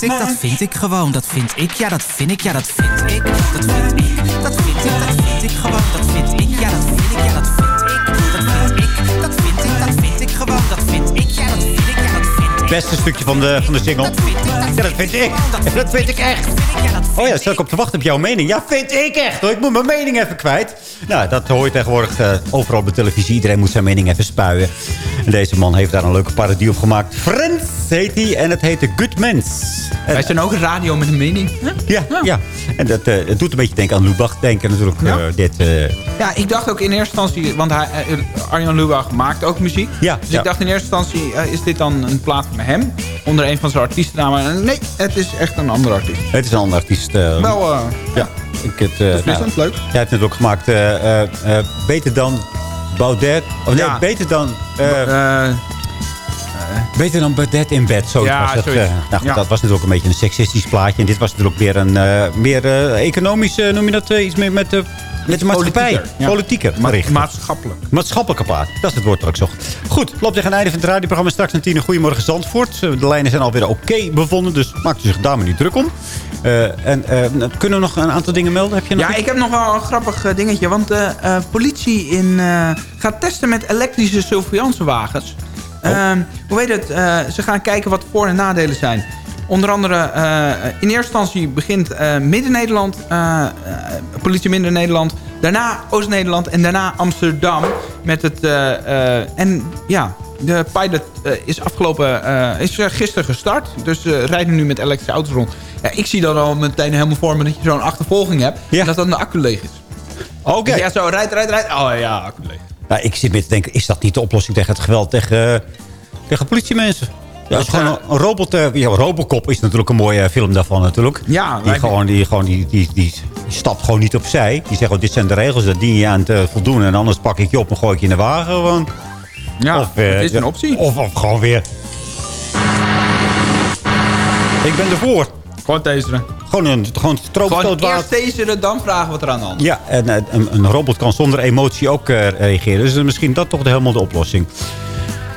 vind ik, dat vind ik gewoon. Dat vind ik, ja dat vind ik, ja dat vind ik, dat vind ik, dat vind ik, dat vind ik gewoon. Dat vind ik, ja dat vind ik, ja dat vind ik, dat vind ik, dat vind ik, dat vind ik gewoon. Dat vind ik, ja dat vind ik, ja dat vind ik. Beste stukje van de, van de single. Ja, dat vind ik. Dat vind ik echt. Oh ja, stel ik op te wachten op jouw mening. Ja, vind ik echt. Hoor. Ik moet mijn mening even kwijt. Nou, dat hoor je tegenwoordig uh, overal op de televisie. Iedereen moet zijn mening even spuien. En deze man heeft daar een leuke parodie op gemaakt. Friends heet hij. En het heet The Good Mens. Wij zijn ook een radio met een mening. Ja, ja. ja. En dat uh, het doet een beetje denken aan Lubach. Denken natuurlijk ja. Uh, dit... ja, ik dacht ook in eerste instantie... Want hij, Arjan Lubach maakt ook muziek. Ja. Dus ik dacht in eerste instantie... is dit dan een plaat van hem? Onder een van zijn artiestennamen. Nee, het is echt een andere artiest. Het is een andere artiest. Wel, ja. Ik het, uh, nou, leuk. Jij hebt het ook gemaakt. Beter dan Baudet. Of nee, ja. beter dan... beter dan Baudet in bed. Zo ja, was dat, nou, goed, ja. dat was natuurlijk een beetje een seksistisch plaatje. En dit was natuurlijk weer een meer economisch, noem je dat, iets meer met... Met de maatschappij. Politieker. Ja. Politieker Ma maatschappelijk. Maatschappelijke plaat. Dat is het woord dat ik zocht. Goed, loopt tegen het einde van het radioprogramma. Straks een tien. Goedemorgen Zandvoort. De lijnen zijn alweer oké okay bevonden. Dus maakt u zich daar maar niet druk om. Uh, en uh, kunnen we nog een aantal dingen melden? Heb je nog ja, iets? ik heb nog wel een grappig uh, dingetje. Want de politie in, gaat testen met elektrische surveillancewagens. Oh. hoe weet het? ze gaan kijken wat voor- en nadelen zijn. Onder andere, in eerste instantie begint Midden-Nederland, politie Midden-Nederland. Daarna Oost-Nederland en daarna Amsterdam. Met het, en ja, de pilot is afgelopen, is gisteren gestart. Dus rijden nu met elektrische auto's rond. Ja, ik zie dan al meteen helemaal voor me dat je zo'n achtervolging hebt. Ja. En dat dan de accu leeg is. Oké. Okay. Dus ja, zo rijdt, rijdt, rijdt. Oh ja, accu leeg. Nou, ik zit met te denken, is dat niet de oplossing tegen het geweld tegen, uh, tegen politiemensen? Ja, dat is gewoon een, robot. Uh, ja, Robocop is natuurlijk een mooie film daarvan natuurlijk. Ja. Die, gewoon, die, gewoon, die, die, die, stapt gewoon niet opzij. Die zegt, oh, dit zijn de regels, daar dien je aan te voldoen. En anders pak ik je op en gooi ik je in de wagen gewoon. Ja, of, dat is een optie. Of, of gewoon weer... Ik ben ervoor. Gewoon taseren. Gewoon een gewoon stroomstoot Gewoon eerst taseren, dan vragen wat er aan de hand is. Ja, en een, een, robot kan zonder emotie ook uh, reageren. Dus misschien dat toch de, helemaal de oplossing.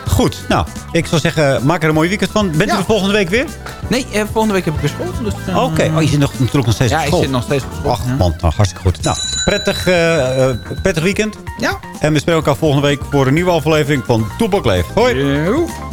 Goed, nou, ik zou zeggen, maak er een mooi weekend van. Bent ja. u er volgende week weer? Nee, eh, volgende week heb ik weer school. Dus, uh, Oké, okay. oh, je zit nog, natuurlijk nog steeds ja, op school. Ja, ik zit nog steeds op school. Ach, man, nou, hartstikke goed. Nou, prettig, uh, prettig weekend. Ja. En we spreken elkaar volgende week voor een nieuwe aflevering van Toepak Leef. Hoi. Yo.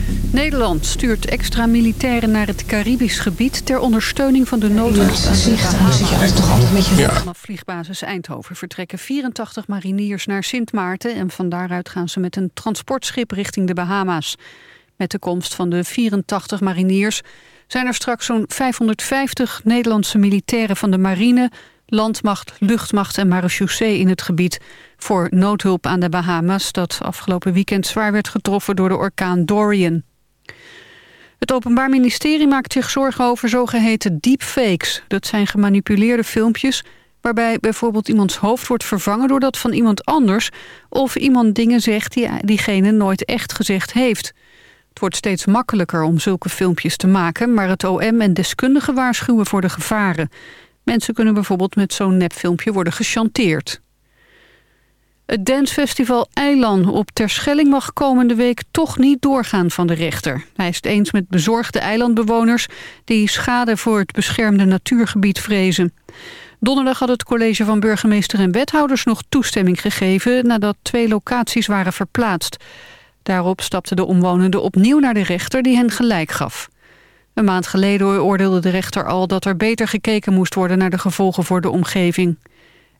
Nederland stuurt extra militairen naar het Caribisch gebied... ter ondersteuning van de noodhulp Vanaf vliegbasis Eindhoven vertrekken 84 mariniers naar Sint Maarten... en van daaruit gaan ze met een transportschip richting de Bahama's. Met de komst van de 84 mariniers zijn er straks zo'n 550 Nederlandse militairen van de marine... landmacht, luchtmacht en marechaussee in het gebied... voor noodhulp aan de Bahama's... dat afgelopen weekend zwaar werd getroffen door de orkaan Dorian. Het Openbaar Ministerie maakt zich zorgen over zogeheten deepfakes. Dat zijn gemanipuleerde filmpjes waarbij bijvoorbeeld iemands hoofd wordt vervangen door dat van iemand anders... of iemand dingen zegt die diegene nooit echt gezegd heeft. Het wordt steeds makkelijker om zulke filmpjes te maken... maar het OM en deskundigen waarschuwen voor de gevaren. Mensen kunnen bijvoorbeeld met zo'n nepfilmpje worden gechanteerd. Het dancefestival Eilan op Terschelling mag komende week toch niet doorgaan van de rechter. Hij is het eens met bezorgde eilandbewoners die schade voor het beschermde natuurgebied vrezen. Donderdag had het college van burgemeester en wethouders nog toestemming gegeven nadat twee locaties waren verplaatst. Daarop stapten de omwonenden opnieuw naar de rechter die hen gelijk gaf. Een maand geleden oordeelde de rechter al dat er beter gekeken moest worden naar de gevolgen voor de omgeving.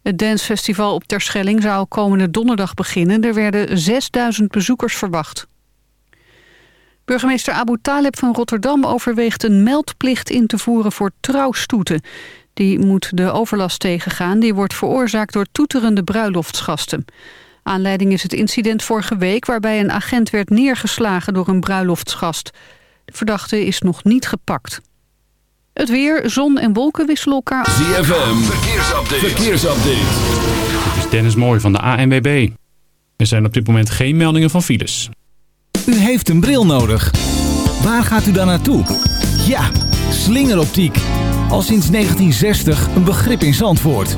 Het dancefestival op Terschelling zou komende donderdag beginnen. Er werden 6000 bezoekers verwacht. Burgemeester Abu Talib van Rotterdam overweegt een meldplicht in te voeren voor trouwstoeten. Die moet de overlast tegengaan. Die wordt veroorzaakt door toeterende bruiloftsgasten. Aanleiding is het incident vorige week waarbij een agent werd neergeslagen door een bruiloftsgast. De verdachte is nog niet gepakt. Het weer, zon en wolken wisselen elkaar... ZFM, verkeersupdate. verkeersupdate. Dit is Dennis Mooi van de ANWB. Er zijn op dit moment geen meldingen van files. U heeft een bril nodig. Waar gaat u dan naartoe? Ja, slingeroptiek. Al sinds 1960 een begrip in Zandvoort.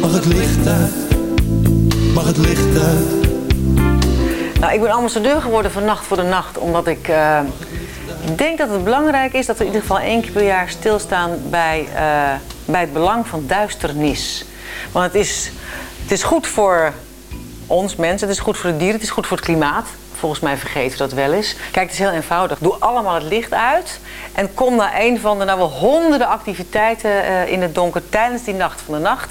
Mag het licht uit? Mag het licht uit? Nou, ik ben ambassadeur geworden van Nacht voor de Nacht, omdat ik uh, denk dat het belangrijk is dat we in ieder geval één keer per jaar stilstaan bij, uh, bij het belang van duisternis. Want het is, het is goed voor ons mensen, het is goed voor de dieren, het is goed voor het klimaat. Volgens mij vergeten we dat wel eens. Kijk, het is heel eenvoudig. Doe allemaal het licht uit. En kom naar een van de nou wel honderden activiteiten uh, in het donker tijdens die nacht van de nacht.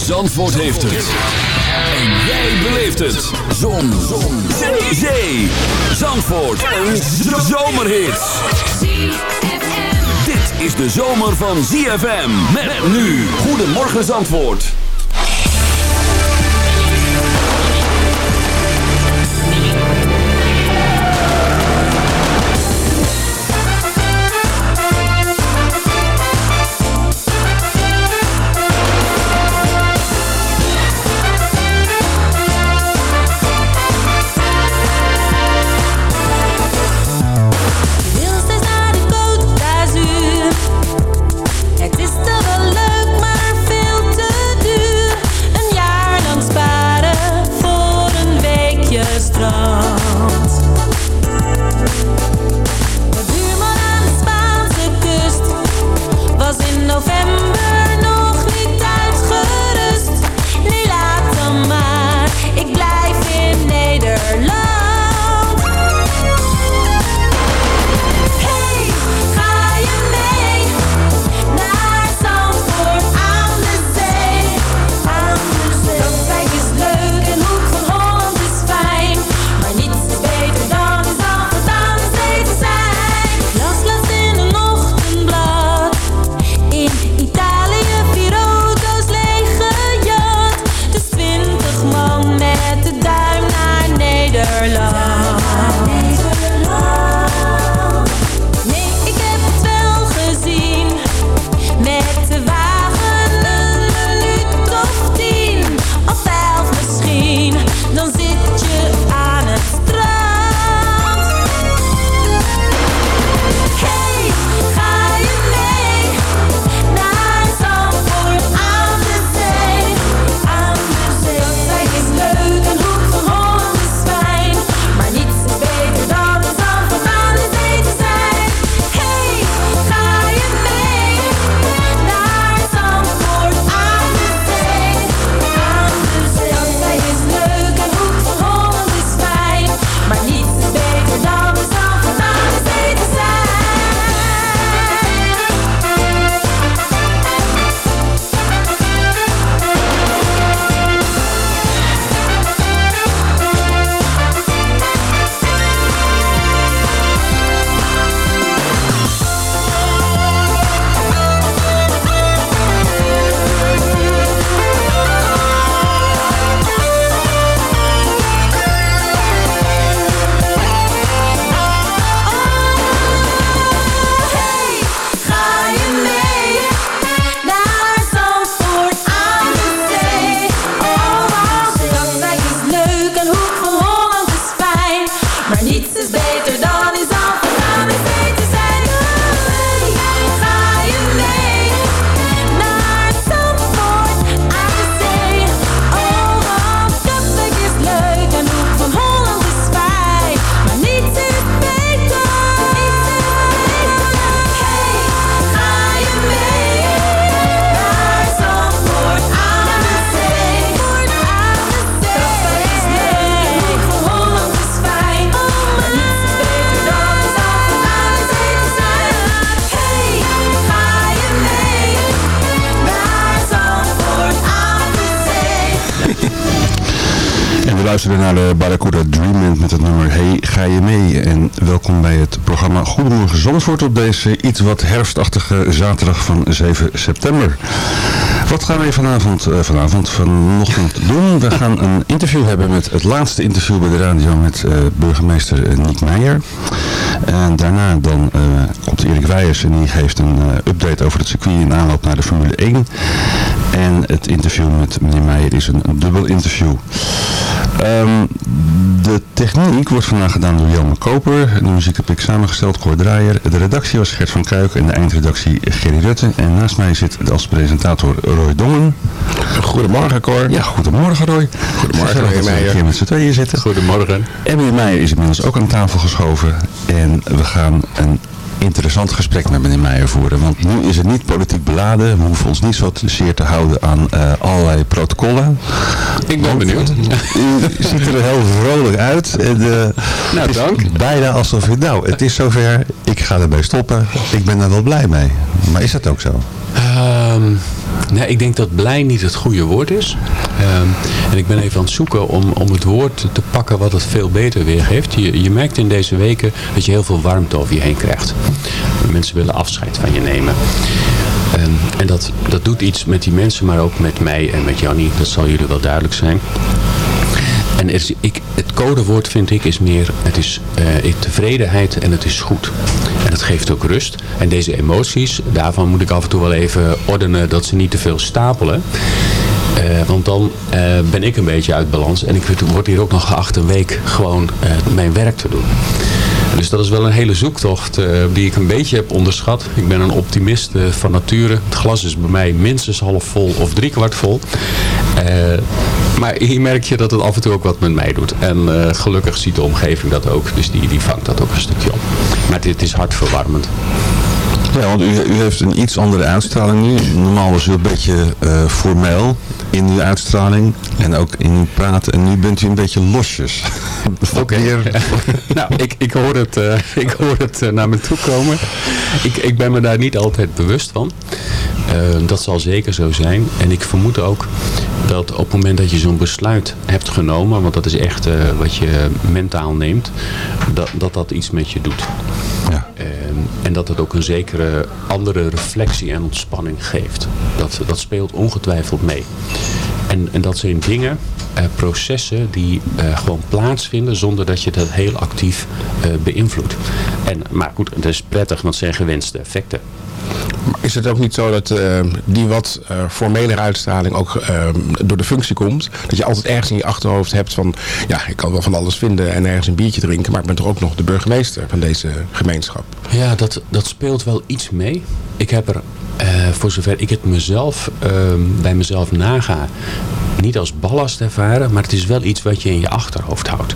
Zandvoort heeft het. En jij beleeft het. Zon. Zon. Zee. Zee. Zandvoort. Een zomerhit. Dit is de zomer van ZFM. Met nu. Goedemorgen Zandvoort. Programma Goedemorgen Zandvoort op deze iets wat herfstachtige zaterdag van 7 september. Wat gaan we vanavond, uh, vanavond, vanochtend doen? We gaan een interview hebben met het laatste interview bij de radio met uh, burgemeester Niek Meijer. En daarna dan uh, komt Erik Weijers en die geeft een update over het circuit in aanloop naar de Formule 1. En het interview met meneer Meijer is een dubbel interview. Um, de techniek wordt vandaag gedaan door Jan Koper. De muziek heb ik samengesteld, Cor Draaier. De redactie was Gert van Kuik en de eindredactie Gerry Rutte. En naast mij zit als presentator Roy Dongen. Goedemorgen Cor. Ja, goedemorgen Roy. Goedemorgen Meijer. hier met z'n tweeën zitten. Goedemorgen. En meneer Meijer is inmiddels ook aan tafel geschoven. En we gaan een interessant gesprek met meneer Meijer voeren. Want nu is het niet politiek beladen. We hoeven ons niet zo zeer te houden aan uh, allerlei protocollen. Ik ben benieuwd. U ziet er heel vrolijk uit. En, uh, nou, dank. Bijna alsof u, nou, het is zover. Ik ga erbij stoppen. Ik ben er wel blij mee. Maar is dat ook zo? Um, nee, ik denk dat blij niet het goede woord is. Um, en ik ben even aan het zoeken om, om het woord te pakken wat het veel beter weergeeft. Je, je merkt in deze weken dat je heel veel warmte over je heen krijgt. Mensen willen afscheid van je nemen. Um, en dat, dat doet iets met die mensen, maar ook met mij en met Jannie. Dat zal jullie wel duidelijk zijn. En het, ik, het codewoord vind ik is meer, het is uh, tevredenheid en het is goed. En het geeft ook rust. En deze emoties, daarvan moet ik af en toe wel even ordenen dat ze niet te veel stapelen. Uh, want dan uh, ben ik een beetje uit balans. En ik word hier ook nog geacht een week gewoon mijn werk te doen. Dus dat is wel een hele zoektocht die ik een beetje heb onderschat. Ik ben een optimist van nature. Het glas is bij mij minstens half vol of driekwart vol. maar hier merk je dat het af en toe ook wat met mij doet. En gelukkig ziet de omgeving dat ook. Dus die, die vangt dat ook een stukje op. Maar dit is hartverwarmend. Ja, want u, u, heeft een iets andere uitstraling nu. Normaal was u een beetje uh, formeel in uw uitstraling en ook in uw praten. En nu bent u een beetje losjes. Oké. Nou, ik, ik hoor het, uh, ik hoor het uh, naar me toe komen. Ik, ik ben me daar niet altijd bewust van. dat zal zeker zo zijn. En ik vermoed ook dat op het moment dat je zo'n besluit hebt genomen, want dat is echt wat je mentaal neemt, dat, dat dat iets met je doet. Ja. En dat het ook een zekere andere reflectie en ontspanning geeft. Dat, dat speelt ongetwijfeld mee. En, en dat zijn dingen, processen die uh, gewoon plaatsvinden zonder dat je dat heel actief uh, beïnvloedt. En, maar goed, het is prettig, want het zijn gewenste effecten. Maar is het ook niet zo dat uh, die wat uh, formele uitstraling ook uh, door de functie komt? Dat je altijd ergens in je achterhoofd hebt van... ja, ik kan wel van alles vinden en ergens een biertje drinken... maar ik ben toch ook nog de burgemeester van deze gemeenschap? Ja, dat, dat speelt wel iets mee. Ik heb er, voor zover ik het mezelf bij mezelf naga... niet als ballast ervaren... maar het is wel iets wat je in je achterhoofd houdt.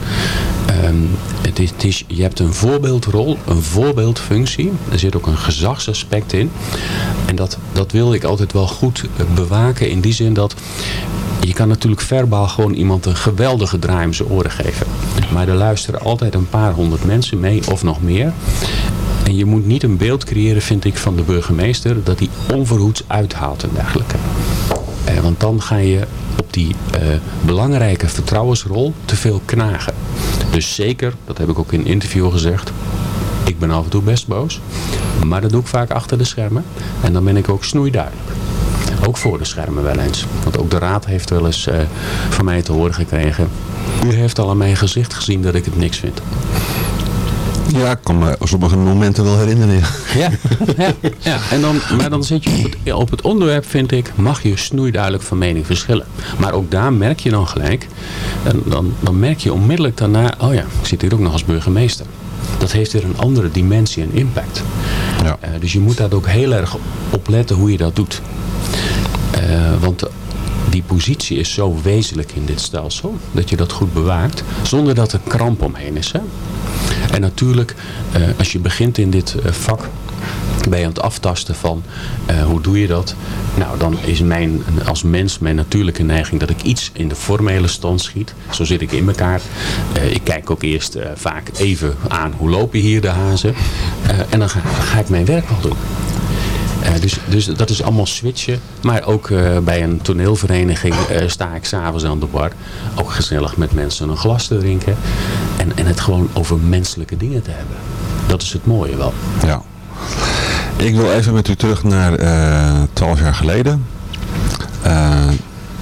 Um, het is, je hebt een voorbeeldrol, een voorbeeldfunctie. Er zit ook een gezagsaspect in. En dat, dat wil ik altijd wel goed bewaken in die zin dat... Je kan natuurlijk verbaal gewoon iemand een geweldige draai om zijn oren geven. Maar er luisteren altijd een paar honderd mensen mee of nog meer. En je moet niet een beeld creëren, vind ik, van de burgemeester... dat hij onverhoeds uithaalt en dergelijke. Eh, want dan ga je op die uh, belangrijke vertrouwensrol te veel knagen. Dus zeker, dat heb ik ook in een interview gezegd... ik ben af en toe best boos. Maar dat doe ik vaak achter de schermen. En dan ben ik ook snoeiduidelijk. Ook voor de schermen wel eens. Want ook de raad heeft wel eens uh, van mij te horen gekregen... u heeft al aan mijn gezicht gezien dat ik het niks vind. Ja, ik kan me op sommige momenten wel herinneren. Ja, ja, ja. En dan, maar dan zit je op het, op het onderwerp, vind ik, mag je snoeiduidelijk van mening verschillen. Maar ook daar merk je dan gelijk, dan, dan, dan merk je onmiddellijk daarna, oh ja, ik zit hier ook nog als burgemeester. Dat heeft weer een andere dimensie en impact. Ja. Uh, dus je moet daar ook heel erg op letten hoe je dat doet. Uh, want die positie is zo wezenlijk in dit stelsel, dat je dat goed bewaakt, zonder dat er kramp omheen is. Hè? En natuurlijk, uh, als je begint in dit uh, vak, ben je aan het aftasten van uh, hoe doe je dat? Nou, dan is mijn, als mens mijn natuurlijke neiging dat ik iets in de formele stand schiet. Zo zit ik in elkaar. Ik kijk ook eerst vaak even aan hoe lopen hier de hazen. en dan ga, ga, ik mijn werk wel doen. Eh, dus, dus dat is allemaal switchen. Maar ook eh, bij een toneelvereniging eh, sta ik s'avonds aan de bar. Ook gezellig met mensen een glas te drinken. En, en het gewoon over menselijke dingen te hebben. Dat is het mooie wel. Ja. Ik wil even met u terug naar twaalf jaar geleden.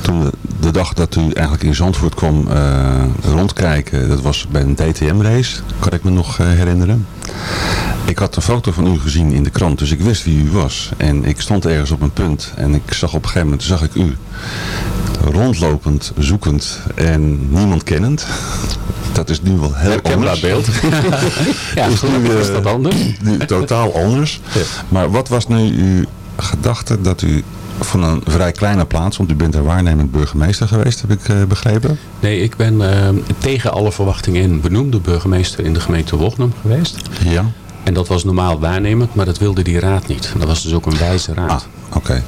toen de dag dat u eigenlijk in Zandvoort kwam rondkijken, dat was bij een DTM-race, kan ik me nog herinneren. Ik had een foto van u gezien in de krant, dus ik wist wie u was. En ik stond ergens op een punt en ik zag op een gegeven moment, zag ik u rondlopend, zoekend en niemand kennend. Dat is nu wel heel anders. beeld. ja, is nu, uh, is dat anders? Nu, totaal anders. Maar wat was nu uw gedachte dat u van een vrij kleine plaats, want u bent er waarnemend burgemeester geweest, heb ik uh, begrepen? Nee, ik ben uh, tegen alle verwachtingen in benoemde burgemeester in de gemeente Wognum geweest. Ja. En dat was normaal waarnemend, maar dat wilde die raad niet. Dat was dus ook een wijze raad. Ah, oké.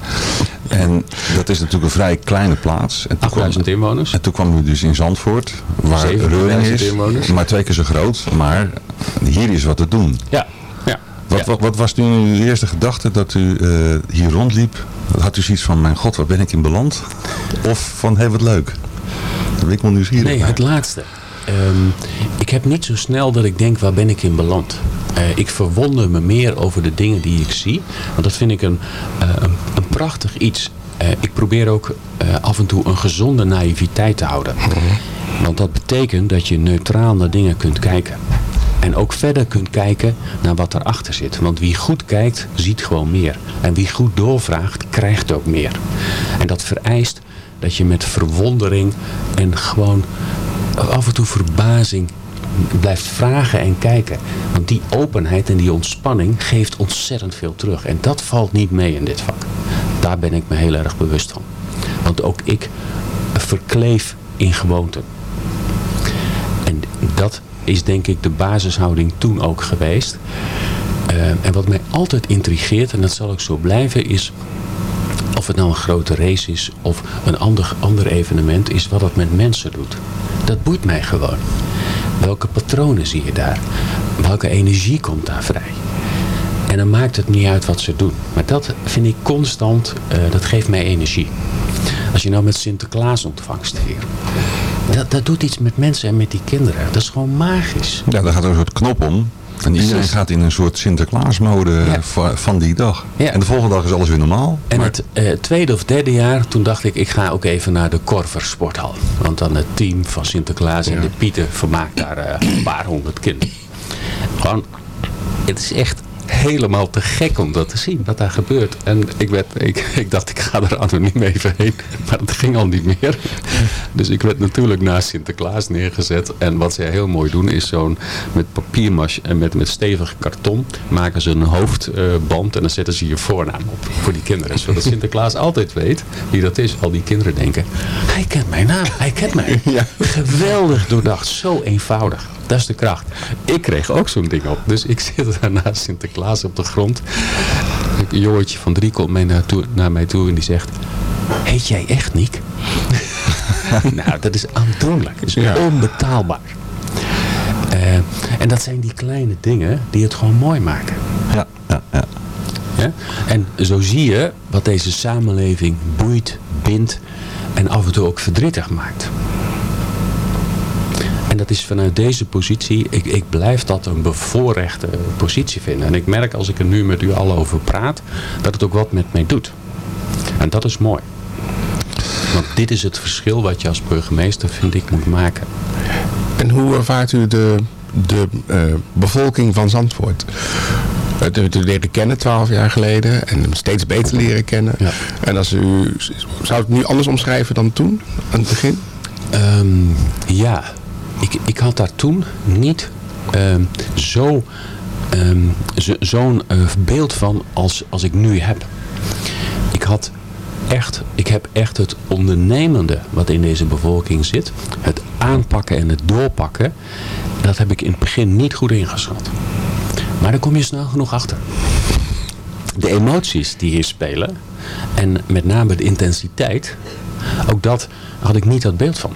En dat is natuurlijk een vrij kleine plaats. En 8000 inwoners. En toen kwam u dus in Zandvoort, waar Reuring is. Inwoners. Maar twee keer zo groot. Maar hier is wat te doen. Ja. ja. Wat, wat, wat was nu uw eerste gedachte dat u uh, hier rondliep? Had u zoiets van, mijn god, waar ben ik in beland? Of van, hé, hey, wat leuk. Dat ben ik wel nieuwsgierig. Nee, het laatste. Um, ik heb niet zo snel dat ik denk, waar ben ik in beland? Uh, ik verwonder me meer over de dingen die ik zie. Want dat vind ik een, uh, een, prachtig iets. Uh, ik probeer ook af en toe een gezonde naïviteit te houden. Want dat betekent dat je neutraal naar dingen kunt kijken. En ook verder kunt kijken naar wat erachter zit. Want wie goed kijkt, ziet gewoon meer. En wie goed doorvraagt, krijgt ook meer. En dat vereist dat je met verwondering en gewoon af en toe verbazing blijft vragen en kijken. Want die openheid en die ontspanning geeft ontzettend veel terug. En dat valt niet mee in dit vak. Daar ben ik me heel erg bewust van. Want ook ik verkleef in gewoonten. En dat is denk ik de basishouding toen ook geweest. Uh, en wat mij altijd intrigeert, en dat zal ook zo blijven, is of het nou een grote race is of een ander, ander evenement, is wat het met mensen doet. Dat boeit mij gewoon. Welke patronen zie je daar? Welke energie komt daar vrij? En dan maakt het niet uit wat ze doen. Maar dat vind ik constant, uh, dat geeft mij energie. Als je nou met Sinterklaas ontvangst viert. Dat, dat doet iets met mensen en met die kinderen. Dat is gewoon magisch. Ja, daar gaat er een soort knop om. En iedereen gaat in een soort Sinterklaasmode ja. van die dag. Ja. En de volgende dag is alles weer normaal. En maar... het uh, tweede of derde jaar, toen dacht ik, ik ga ook even naar de Korver Sporthal. Want dan het team van Sinterklaas en de Pieten vermaakt daar uh, een paar honderd kinderen. Gewoon, het is echt helemaal te gek om dat te zien, wat daar gebeurt. En ik, werd, ik, ik dacht, ik ga er anoniem even heen, maar dat ging al niet meer. Dus ik werd natuurlijk naast Sinterklaas neergezet. En wat zij heel mooi doen, is zo'n met papiermas en met, met stevig karton maken ze een hoofdband en dan zetten ze je voornaam op voor die kinderen. Zodat Sinterklaas altijd weet wie dat is. Al die kinderen denken, hij kent mijn naam, hij kent mij. Geweldig doordacht, zo eenvoudig. Dat is de kracht. Ik kreeg ook zo'n ding op. Dus ik zit daar naast Sinterklaas op de grond. Een jongetje van drie komt mee naar, naar mij toe en die zegt... Heet jij echt Niek? nou, dat is aandoenlijk. Dat is ja. onbetaalbaar. Uh, en dat zijn die kleine dingen die het gewoon mooi maken. Ja, ja, ja. ja? En zo zie je wat deze samenleving boeit, bindt en af en toe ook verdrietig maakt. En dat is vanuit deze positie, ik, ik blijf dat een bevoorrechte positie vinden. En ik merk als ik er nu met u al over praat, dat het ook wat met mij doet. En dat is mooi. Want dit is het verschil wat je als burgemeester, vind ik, moet maken. En hoe ervaart u de, de uh, bevolking van Zandvoort? U leerde kennen twaalf jaar geleden en hem steeds beter leren kennen. Ja. En als u, zou het nu anders omschrijven dan toen, aan het begin? Um, ja, ik, ik had daar toen niet um, zo, um, zo'n uh, beeld van als, als ik nu heb. Ik had echt, ik heb echt het ondernemende wat in deze bevolking zit. Het aanpakken en het doorpakken. Dat heb ik in het begin niet goed ingeschat. Maar daar kom je snel genoeg achter. De emoties die hier spelen. En met name de intensiteit. Ook dat had ik niet dat beeld van.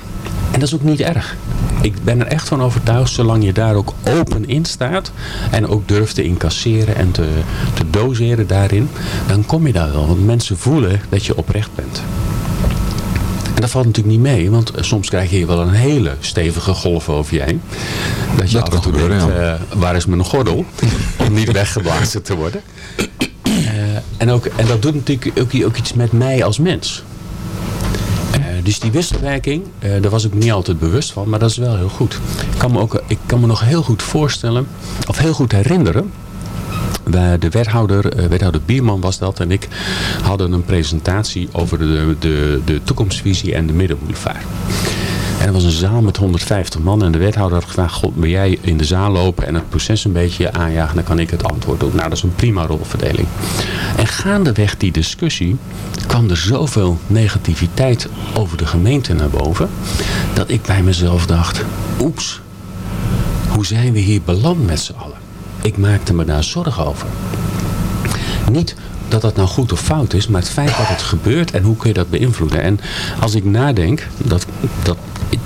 En dat is ook niet erg. Ik ben er echt van overtuigd, zolang je daar ook open in staat en ook durft te incasseren en te, te doseren daarin, dan kom je daar wel. Want mensen voelen dat je oprecht bent. En dat valt natuurlijk niet mee, want soms krijg je hier wel een hele stevige golf over je heen. Dat je Dat af en toe kan gebeuren, denkt, eh, waar is mijn gordel? Om niet weggeblazen te worden. Eh, en, ook, en dat doet natuurlijk ook, ook iets met mij als mens. Eh, dus die wisselwerking, eh, daar was ik niet altijd bewust van, maar dat is wel heel goed. Ik kan me, ook, ik kan me nog heel goed voorstellen, of heel goed herinneren. Wij- De wethouder, eh, wethouder Bierman was dat en ik hadden een presentatie over de, de, de toekomstvisie en de middenboulevard. En er was een zaal met 150 man en de wethouder had gevraagd, God, wil jij in de zaal lopen en het proces een beetje aanjagen, dan kan ik het antwoord doen. Nou, dat is een prima rolverdeling. En gaandeweg die discussie kwam er zoveel negativiteit over de gemeente naar boven, dat ik bij mezelf dacht, oeps, hoe zijn we hier beland met z'n allen? Ik maakte me daar zorgen over. Niet dat dat nou goed of fout is, maar het feit dat het gebeurt en hoe kun je dat beïnvloeden. En als ik nadenk, dat, dat,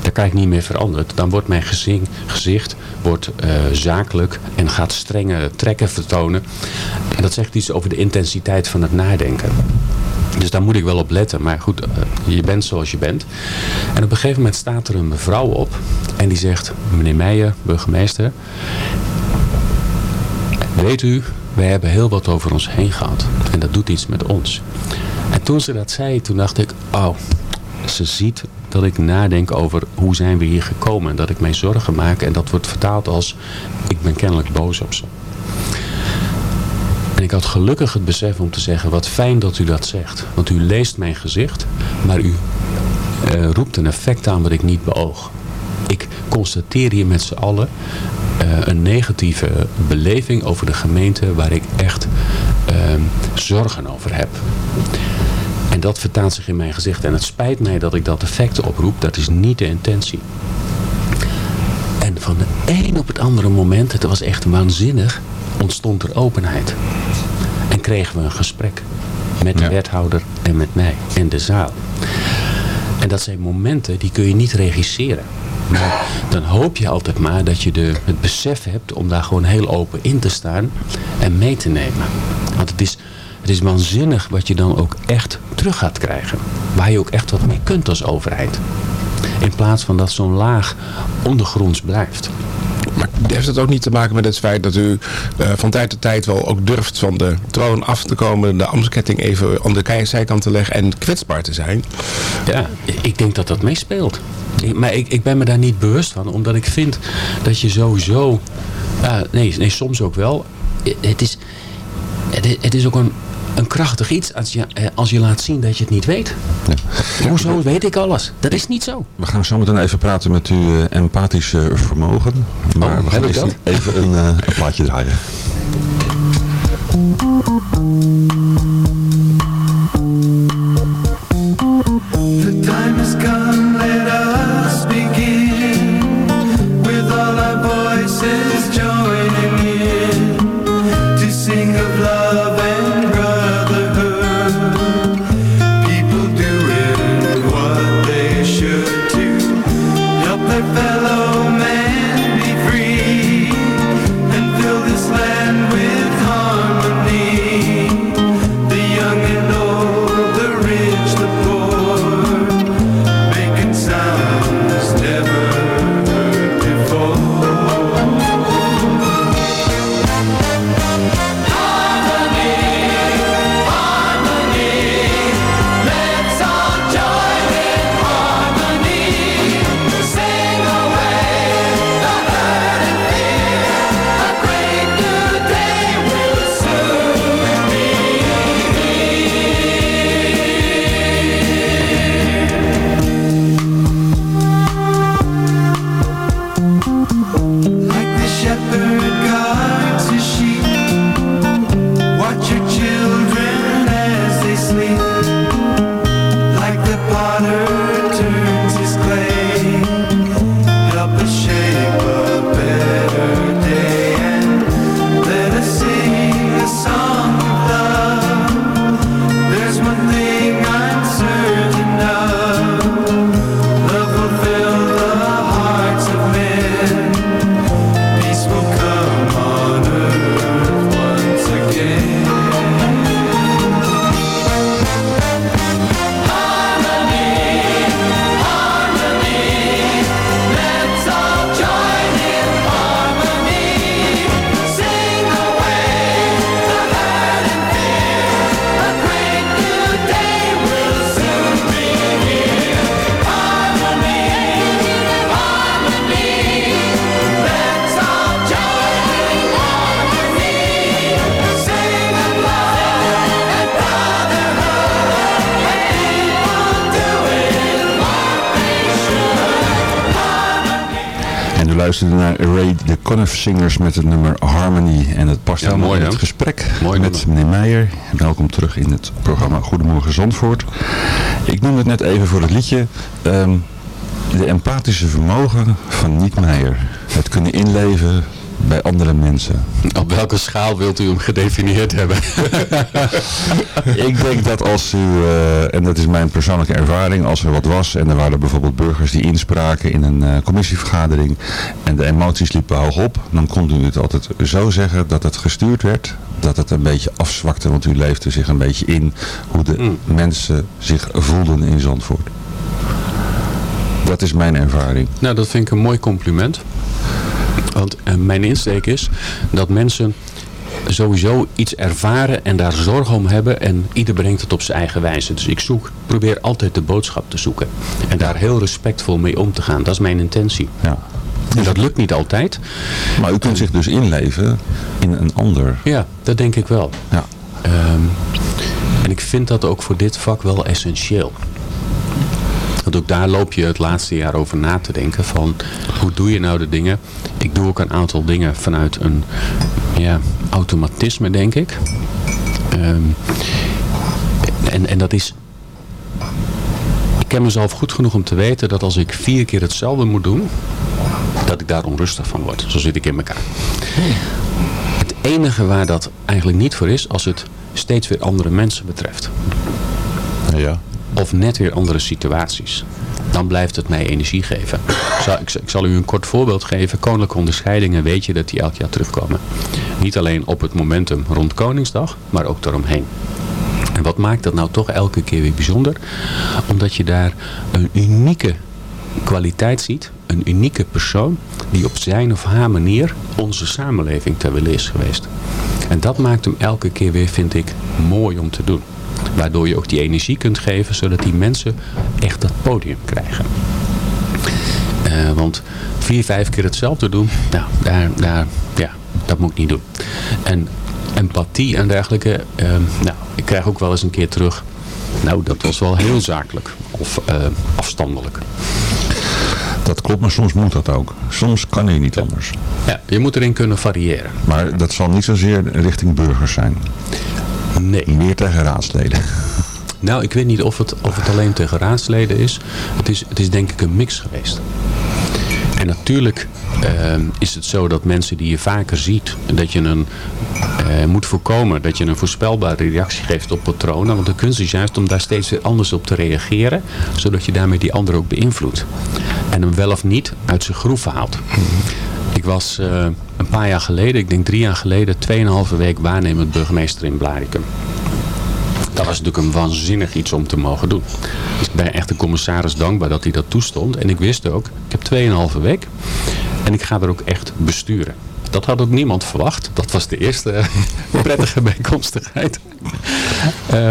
daar kan ik niet meer veranderen. Dan wordt mijn gezin, gezicht wordt, eh, zakelijk en gaat strenge trekken vertonen. En dat zegt iets over de intensiteit van het nadenken. Dus daar moet ik wel op letten. Maar goed, eh, je bent zoals je bent. En op een gegeven moment staat er een mevrouw op. En die zegt, meneer Meijer, burgemeester. Weet u, wij hebben heel wat over ons heen gehad. En dat doet iets met ons. En toen ze dat zei, toen dacht ik, oh, ze ziet dat ik nadenk over hoe zijn we hier gekomen. En dat ik mij zorgen maak. En dat wordt vertaald als, ik ben kennelijk boos op ze. En ik had gelukkig het besef om te zeggen, wat fijn dat u dat zegt. Want u leest mijn gezicht, maar u eh, roept een effect aan wat ik niet beoog. Ik constateer hier met z'n allen een negatieve beleving over de gemeente waar ik echt ehm, zorgen over heb. En dat vertaalt zich in mijn gezicht. En het spijt mij dat ik dat effect oproep. Dat is niet de intentie. En van de een op het andere moment, het was echt waanzinnig, ontstond er openheid. En kregen we een gesprek met de wethouder en met mij en de zaal. En dat zijn momenten die kun je niet regisseren. Dan hoop je altijd maar dat je de, het besef hebt om daar gewoon heel open in te staan en mee te nemen. Want het is, het is waanzinnig wat je dan ook echt terug gaat krijgen. Waar je ook echt wat mee kunt als overheid. In plaats van dat zo'n laag ondergronds blijft. Maar heeft het ook niet te maken met het feit dat u eh, van tijd tot tijd wel ook durft van de troon af te komen, de ambtsketting even aan de zijkant te leggen en kwetsbaar te zijn? Ja, ik denk dat dat meespeelt. Maar ik, ik ben me daar niet bewust van, omdat ik vind dat je sowieso... ja, nee, nee, soms ook wel. Is, het is- het is ook een, een krachtig iets als je, eh, als je laat zien dat je het niet weet. Hoezo weet ik alles? Dat is niet zo. We gaan zo meteen even praten met uw eh, empathische vermogen. Maar Oh, we heb gaan ik eerst dat? even een, eh, een plaatje draaien. The time has come, luisterde naar Ray de Conniff Singers met het nummer Harmony. En het past Ja, helemaal mooi, in het gesprek Mooi met meneer Meijer. Welkom terug in het programma Goedemorgen Zandvoort. Ik noemde het net even voor het liedje. ehm, de empathische vermogen van Niek Meijer. Het kunnen inleven bij andere mensen. Op welke schaal wilt u hem gedefinieerd hebben? Ik denk dat als u, eh, en dat is mijn persoonlijke ervaring, als er wat was en er waren bijvoorbeeld burgers die inspraken in een eh, commissievergadering en de emoties liepen hoog op, dan kon u het altijd zo zeggen dat het gestuurd werd, dat het een beetje afzwakte, want u leefde zich een beetje in hoe de mensen zich voelden in Zandvoort. Dat is mijn ervaring. Nou, dat vind ik een mooi compliment. Want eh, mijn insteek is dat mensen sowieso iets ervaren en daar zorg om hebben en ieder brengt het op zijn eigen wijze. Dus ik zoek, probeer altijd de boodschap te zoeken en daar heel respectvol mee om te gaan. Dat is mijn intentie. Ja. En dat lukt niet altijd. Maar u kunt zich dus inleven in een ander. Ja, dat denk ik wel. Ja. Ehm, en ik vind dat ook voor dit vak wel essentieel. Want ook daar loop je het laatste jaar over na te denken van hoe doe je nou de dingen. Ik doe ook een aantal dingen vanuit een ja, automatisme denk ik. Ehm, en, en dat is... Ik ken mezelf goed genoeg om te weten dat als ik vier keer hetzelfde moet doen, dat ik daar onrustig van word. Zo zit ik in elkaar. Het enige waar dat eigenlijk niet voor is, als het steeds weer andere mensen betreft. Ja. Of net weer andere situaties. Dan blijft het mij energie geven. Ik zal, u een kort voorbeeld geven. Koninklijke onderscheidingen weet je dat die elk jaar terugkomen. Niet alleen op het momentum rond Koningsdag, maar ook daaromheen. En wat maakt dat nou toch elke keer weer bijzonder? Omdat je daar een unieke kwaliteit ziet. Een unieke persoon die op zijn of haar manier onze samenleving ter wille is geweest. En dat maakt hem elke keer weer, vind ik, mooi om te doen. Waardoor je ook die energie kunt geven, zodat die mensen echt dat podium krijgen. Eh, want vier, vijf keer hetzelfde doen, nou, daar, daar, ja, dat moet ik niet doen. En empathie en dergelijke, eh, nou, ik krijg ook wel eens een keer terug. Nou, dat was wel heel zakelijk of eh, afstandelijk. Dat klopt, maar soms moet dat ook. Soms kan je niet anders. Ja, je moet erin kunnen variëren. Maar dat zal niet zozeer richting burgers zijn. Nee. Meer tegen raadsleden. Nou, ik weet niet of het, of het alleen tegen raadsleden is. Het, is. het is denk ik een mix geweest. En natuurlijk eh, is het zo dat mensen die je vaker ziet, dat je een, eh, moet voorkomen dat je een voorspelbare reactie geeft op patronen. Want de kunst is juist om daar steeds weer anders op te reageren, zodat je daarmee die ander ook beïnvloedt. En hem wel of niet uit zijn groef haalt. Ik was eh, een paar jaar geleden, ik denk drie jaar geleden, 2,5 week waarnemend burgemeester in Blaricum. Dat was natuurlijk een waanzinnig iets om te mogen doen. Dus ik ben echt de commissaris dankbaar dat hij dat toestond. En ik wist ook, ik heb 2,5 week en ik ga er ook echt besturen. Dat had ook niemand verwacht. Dat was de eerste prettige bijkomstigheid. Eh,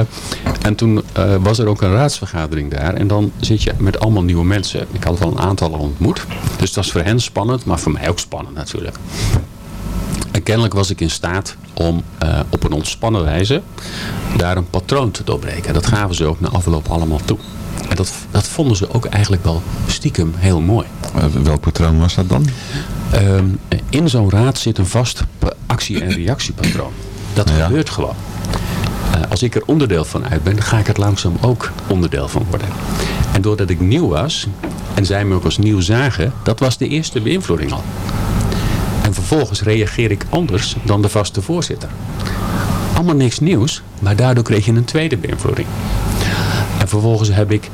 en toen eh, was er ook een raadsvergadering daar. En dan zit je met allemaal nieuwe mensen. Ik had wel een aantal al ontmoet. Dus dat is voor hen spannend, maar voor mij ook spannend natuurlijk. En kennelijk was ik in staat om eh, op een ontspannen wijze daar een patroon te doorbreken. Dat gaven ze ook na afloop allemaal toe. En dat, dat vonden ze ook eigenlijk wel stiekem heel mooi. Eh, welk patroon was dat dan? Ehm, in zo'n raad zit een vast actie- en reactiepatroon. Dat gebeurt gewoon. Eh, als ik er onderdeel van uit ben, ga ik er langzaam ook onderdeel van worden. En doordat ik nieuw was, en zij me ook als nieuw zagen, dat was de eerste beïnvloeding al. En vervolgens reageer ik anders dan de vaste voorzitter. Allemaal niks nieuws, maar daardoor kreeg je een tweede beïnvloeding. En vervolgens heb ik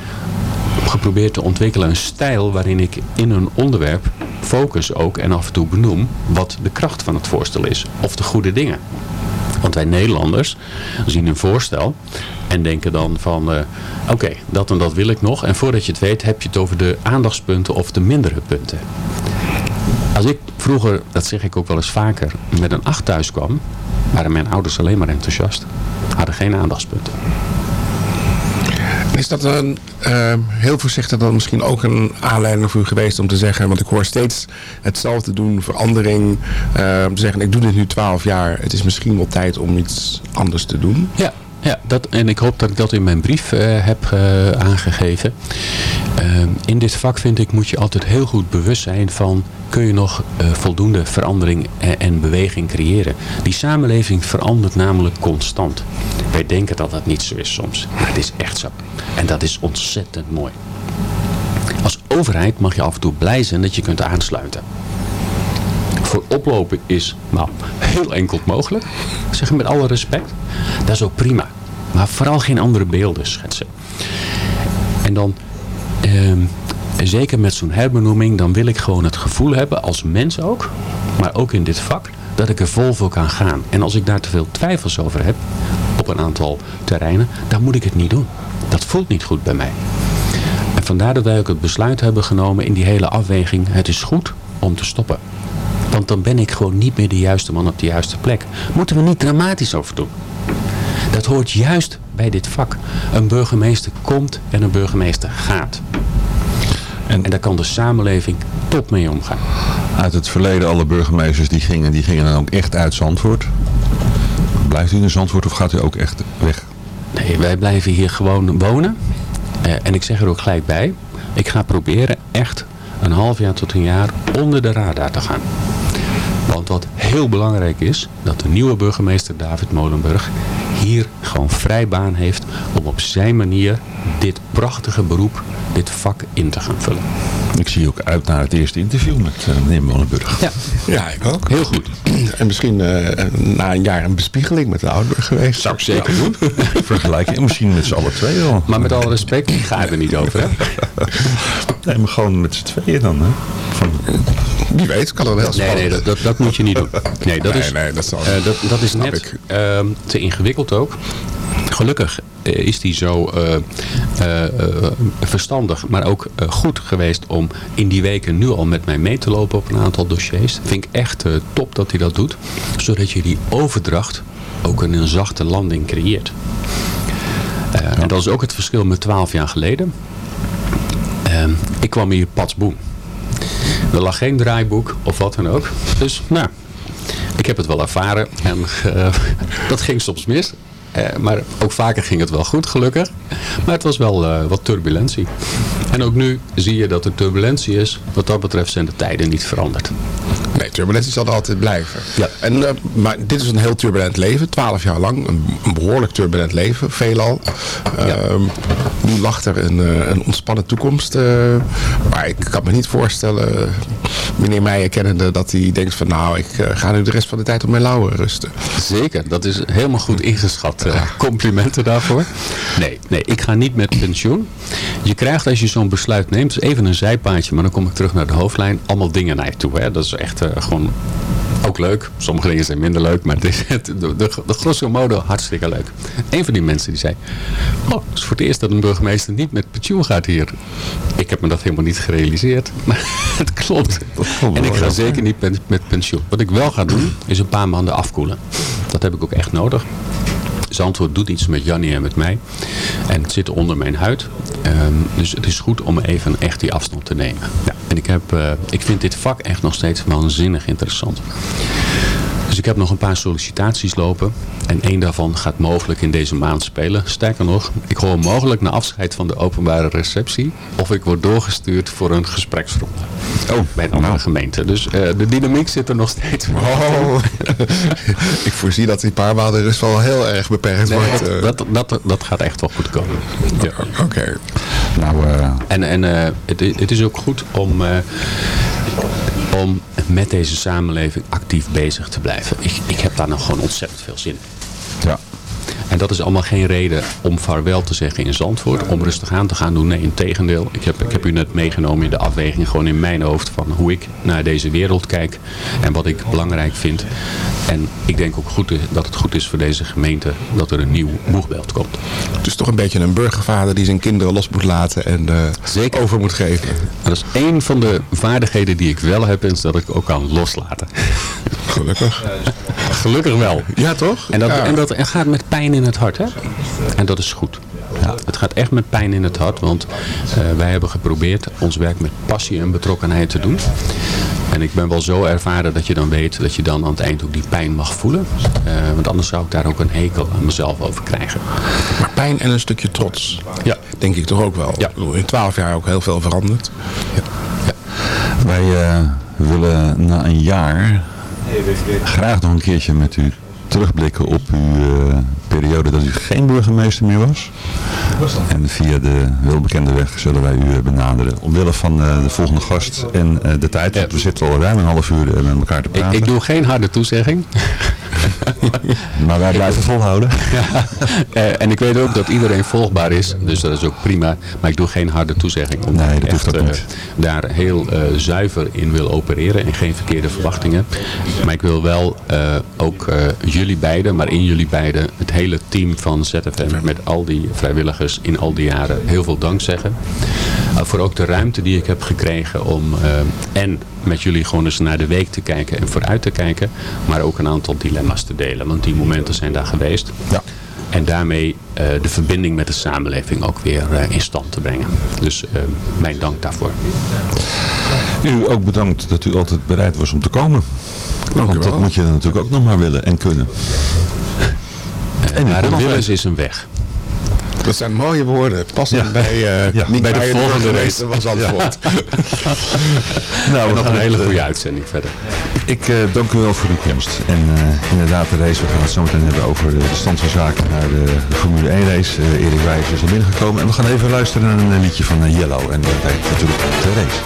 geprobeerd te ontwikkelen een stijl waarin ik in een onderwerp focus ook en af en toe benoem wat de kracht van het voorstel is. Of de goede dingen. Want wij Nederlanders zien een voorstel en denken dan van eh, oké, dat en dat wil ik nog. En voordat je het weet heb je het over de aandachtspunten of de mindere punten. Als ik vroeger, dat zeg ik ook wel eens vaker, met een 8 thuis kwam, waren mijn ouders alleen maar enthousiast. Hadden geen aandachtspunten. Is dat een, eh, heel voorzichtig dan misschien ook een aanleiding voor u geweest om te zeggen, want ik hoor steeds hetzelfde doen, verandering, te zeggen ik doe dit nu 12 jaar, het is misschien wel tijd om iets anders te doen? Ja, Ja, dat, en ik hoop dat ik dat in mijn brief eh, heb eh, aangegeven. Ehm, in dit vak vind ik moet je altijd heel goed bewust zijn van... kun je nog eh, voldoende verandering en, beweging creëren. Die samenleving verandert namelijk constant. Wij denken dat dat niet zo is soms. Maar het is echt zo. En dat is ontzettend mooi. Als overheid mag je af en toe blij zijn dat je kunt aansluiten. Voor oplopen is nou, heel enkel mogelijk. Zeg met alle respect. Dat is ook prima. Maar vooral geen andere beelden schetsen. En dan, ehm, zeker met zo'n herbenoeming, dan wil ik gewoon het gevoel hebben, als mens ook, maar ook in dit vak, dat ik er vol voor kan gaan. En als ik daar te veel twijfels over heb, op een aantal terreinen, dan moet ik het niet doen. Dat voelt niet goed bij mij. En vandaar dat wij ook het besluit hebben genomen in die hele afweging, het is goed om te stoppen. Want dan ben ik gewoon niet meer de juiste man op de juiste plek. Moeten we niet dramatisch over doen. Dat hoort juist bij dit vak. Een burgemeester komt en een burgemeester gaat. En, daar kan de samenleving top mee omgaan. Uit het verleden, alle burgemeesters die gingen, die gingen dan ook echt uit Zandvoort. Blijft u in Zandvoort of gaat u ook echt weg? Nee, wij blijven hier gewoon wonen. Eh, en ik zeg er ook gelijk bij. Ik ga proberen echt een half jaar tot een jaar onder de radar te gaan. Want wat heel belangrijk is, dat de nieuwe burgemeester David Molenburg hier gewoon vrij baan heeft om op zijn manier dit prachtige beroep, dit vak in te gaan vullen. Ik zie ook uit naar het eerste interview met uh, meneer Molenburg. Ja. Ja, ik ook. Heel goed. En misschien eh, na een jaar een bespiegeling met de ouder geweest. Zou ik zeker doen. Vergelijken, misschien met z'n allen twee al. Maar met alle respect, ik ga er niet over. Hè? Nee, maar gewoon met z'n tweeën dan. Hè? Van... Wie weet, kan er wel Nee, spannend. nee dat, dat, dat moet je niet doen. Nee, dat Nee, is, nee, dat zal- eh, dat, dat is net ehm, te ingewikkeld ook. Gelukkig eh, is die zo eh, eh, verstandig, maar ook goed geweest om in die weken nu al met mij mee te lopen op een aantal dossiers. Vind ik echt top dat hij dat doet. Zodat je die overdracht ook in een zachte landing creëert. En dat is ook het verschil met 12 jaar geleden. Ehm, ik kwam hier patsboom. Er lag geen draaiboek of wat dan ook. Dus nou, ik heb het wel ervaren. En dat ging soms mis. Eh, maar ook vaker ging het wel goed, gelukkig. Maar het was wel eh, wat turbulentie. En ook nu zie je dat er turbulentie is. Wat dat betreft zijn de tijden niet veranderd. Nee, turbulentie zal er altijd blijven. Ja. En, eh, maar dit is een heel turbulent leven, twaalf jaar lang. Een, een behoorlijk turbulent leven, veelal. Ehm, nu lacht er een, een ontspannen toekomst. maar ik kan me niet voorstellen, meneer Meijer kennende, dat hij denkt van nou, ik eh, ga nu de rest van de tijd op mijn lauwen rusten. Zeker, dat is helemaal goed ingeschat. Eh, complimenten daarvoor. Nee, nee, ik ga niet met pensioen. Je krijgt als je zo'n besluit neemt, even een zijpaadje, maar dan kom ik terug naar de hoofdlijn, allemaal dingen naar je toe. Hè? Dat is echt eh, gewoon ook leuk. Sommige dingen zijn minder leuk, maar het is het, de, de, de grosso modo hartstikke leuk. Een van die mensen die zei, oh, het is voor het eerst dat een burgemeester niet met pensioen gaat hier. Ik heb me dat helemaal niet gerealiseerd, maar het klopt. En ik ga zeker niet met, met pensioen. Wat ik wel ga doen, is een paar maanden afkoelen. Dat heb ik ook echt nodig. Zandvoort doet iets met Jannie en met mij. En het zit onder mijn huid. Ehm, dus het is goed om even echt die afstand te nemen. Ja, en ik, heb, eh, ik vind dit vak echt nog steeds waanzinnig interessant. Dus ik heb nog een paar sollicitaties lopen. En één daarvan gaat mogelijk in deze maand spelen. Sterker nog, ik hoor mogelijk na afscheid van de openbare receptie... of ik word doorgestuurd voor een gespreksronde. Oh, bij een andere gemeente. Dus eh, de dynamiek zit er nog steeds. Oh, ik voorzie dat die paar maanden rust wel heel erg beperkt Nee, wordt. dat, eh. dat, dat, dat gaat echt wel goed komen. Ja. Oké. Nou, eh, En, en het, het is ook goed om, om met deze samenleving actief bezig te blijven. Ik, ik heb daar nog gewoon ontzettend veel zin in. ja. En dat is allemaal geen reden om vaarwel te zeggen in Zandvoort. Om rustig aan te gaan doen. Nee, in tegendeel. Ik heb, ik heb u net meegenomen in de afweging. Gewoon in mijn hoofd van hoe ik naar deze wereld kijk. En wat ik belangrijk vind. En ik denk ook goed, dat het goed is voor deze gemeente dat er een nieuw boegbeeld komt. Het is toch een beetje een burgervader die zijn kinderen los moet laten en eh, Zeker. over moet geven. Dat is één van de vaardigheden die ik wel heb. Is dat ik ook kan loslaten. Gelukkig. Gelukkig wel. Ja, toch? En dat, Ja. en dat gaat met pijn in het hart, hè? En dat is goed. Het gaat echt met pijn in het hart, want eh, wij hebben geprobeerd ons werk met passie en betrokkenheid te doen. En ik ben wel zo ervaren dat je dan weet dat je dan aan het eind ook die pijn mag voelen. Eh, want anders zou ik daar ook een hekel aan mezelf over krijgen. Maar pijn en een stukje trots. Ja. Denk ik toch ook wel. Ja. In twaalf jaar ook heel veel veranderd. Ja. Wij eh, willen na een jaar graag nog een keertje met u terugblikken op uw eh, periode dat u geen burgemeester meer was. En via de welbekende weg zullen wij u eh, benaderen. Omwille van eh, de volgende gast en eh, de tijd. want We zitten al ruim een half uur met elkaar te praten. ik doe geen harde toezegging. maar wij blijven volhouden. Ja. En ik weet ook dat iedereen volgbaar is, dus dat is ook prima. Maar ik doe geen harde toezegging. Omdat Nee, dat hoeft echt ook niet. daar heel zuiver in wil opereren en geen verkeerde verwachtingen. Maar ik wil wel ook jullie beiden, maar in jullie beiden, het hele team van ZFM met al die vrijwilligers in al die jaren heel veel dank zeggen. Uh, voor ook de ruimte die ik heb gekregen om eh, en met jullie gewoon eens naar de week te kijken en vooruit te kijken. Maar ook een aantal dilemma's te delen. Want die momenten zijn daar geweest. Ja. En daarmee eh, de verbinding met de samenleving ook weer eh, in stand te brengen. Dus eh, mijn dank daarvoor. U ook bedankt dat u altijd bereid was om te komen. Want dat moet je natuurlijk ook nog maar willen en kunnen. En maar een nog willens is een weg. Dat zijn mooie woorden. Passend Ja. bij, eh Ja. niet Bij de bij het volgende race. was antwoord. Nou, en nog gaan een hele het, eh, goede uitzending verder. Ik eh, dank u wel voor uw komst. En eh, inderdaad, de race, we gaan het zo meteen hebben over de, de stand van zaken naar de, de Formule 1 race. Erik Wijs is al binnengekomen. En we gaan even luisteren naar een liedje van Yellow. En dat heet natuurlijk de race.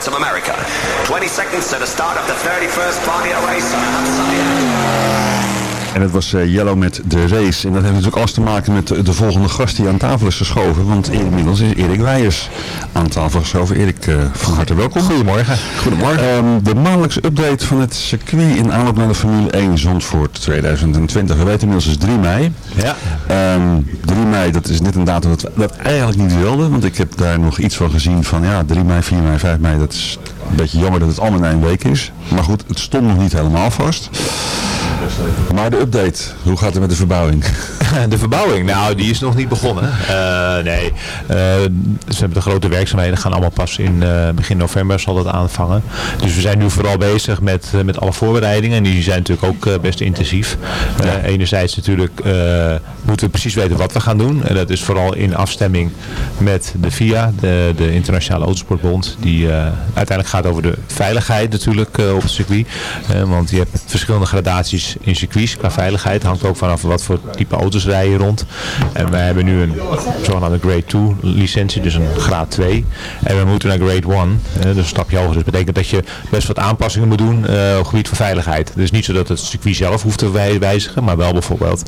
Sports of America. 20 seconds to the start of the 31st Formula race En het was eh, Yellow met de race. En dat heeft natuurlijk alles te maken met de volgende gast die aan tafel is geschoven. Want inmiddels is Erik Weijers aan tafel geschoven. Erik, eh, van harte welkom. Goedemorgen. Goedemorgen. Ehm, de maandelijkse update van het circuit in aanloop naar de Formule 1 Zandvoort 2020. We weten inmiddels is 3 mei. Ja. Ehm, 3 mei, dat is net een datum dat we dat eigenlijk niet wilden. Want ik heb daar nog iets van gezien van ja, 3 mei, 4 mei, 5 mei. Dat is een beetje jammer dat het allemaal in één week is. Maar goed, het stond nog niet helemaal vast. Maar de update, hoe gaat het met de verbouwing? De verbouwing, nou die is nog niet begonnen. Eh, nee, Eh, ze hebben de grote werkzaamheden, gaan allemaal pas in eh, begin november zal dat aanvangen. Dus we zijn nu vooral bezig met, met alle voorbereidingen en die zijn natuurlijk ook best intensief. Eh, enerzijds natuurlijk eh, moeten we precies weten wat we gaan doen. En dat is vooral in afstemming met de FIA, de, de Internationale Autosportbond, die eh, uiteindelijk gaat over de veiligheid natuurlijk eh, op het circuit. Eh, want je hebt verschillende gradaties in circuits qua veiligheid. hangt ook vanaf wat voor type auto's rijden rond. En wij hebben nu een zogenaamde Grade 2 licentie, dus een graad 2. En we moeten naar Grade 1, eh, dus een stapje hoger. Dus dat betekent dat je best wat aanpassingen moet doen eh, op het gebied van veiligheid. Is niet zo dat het circuit zelf hoeft te wij- wijzigen, maar wel bijvoorbeeld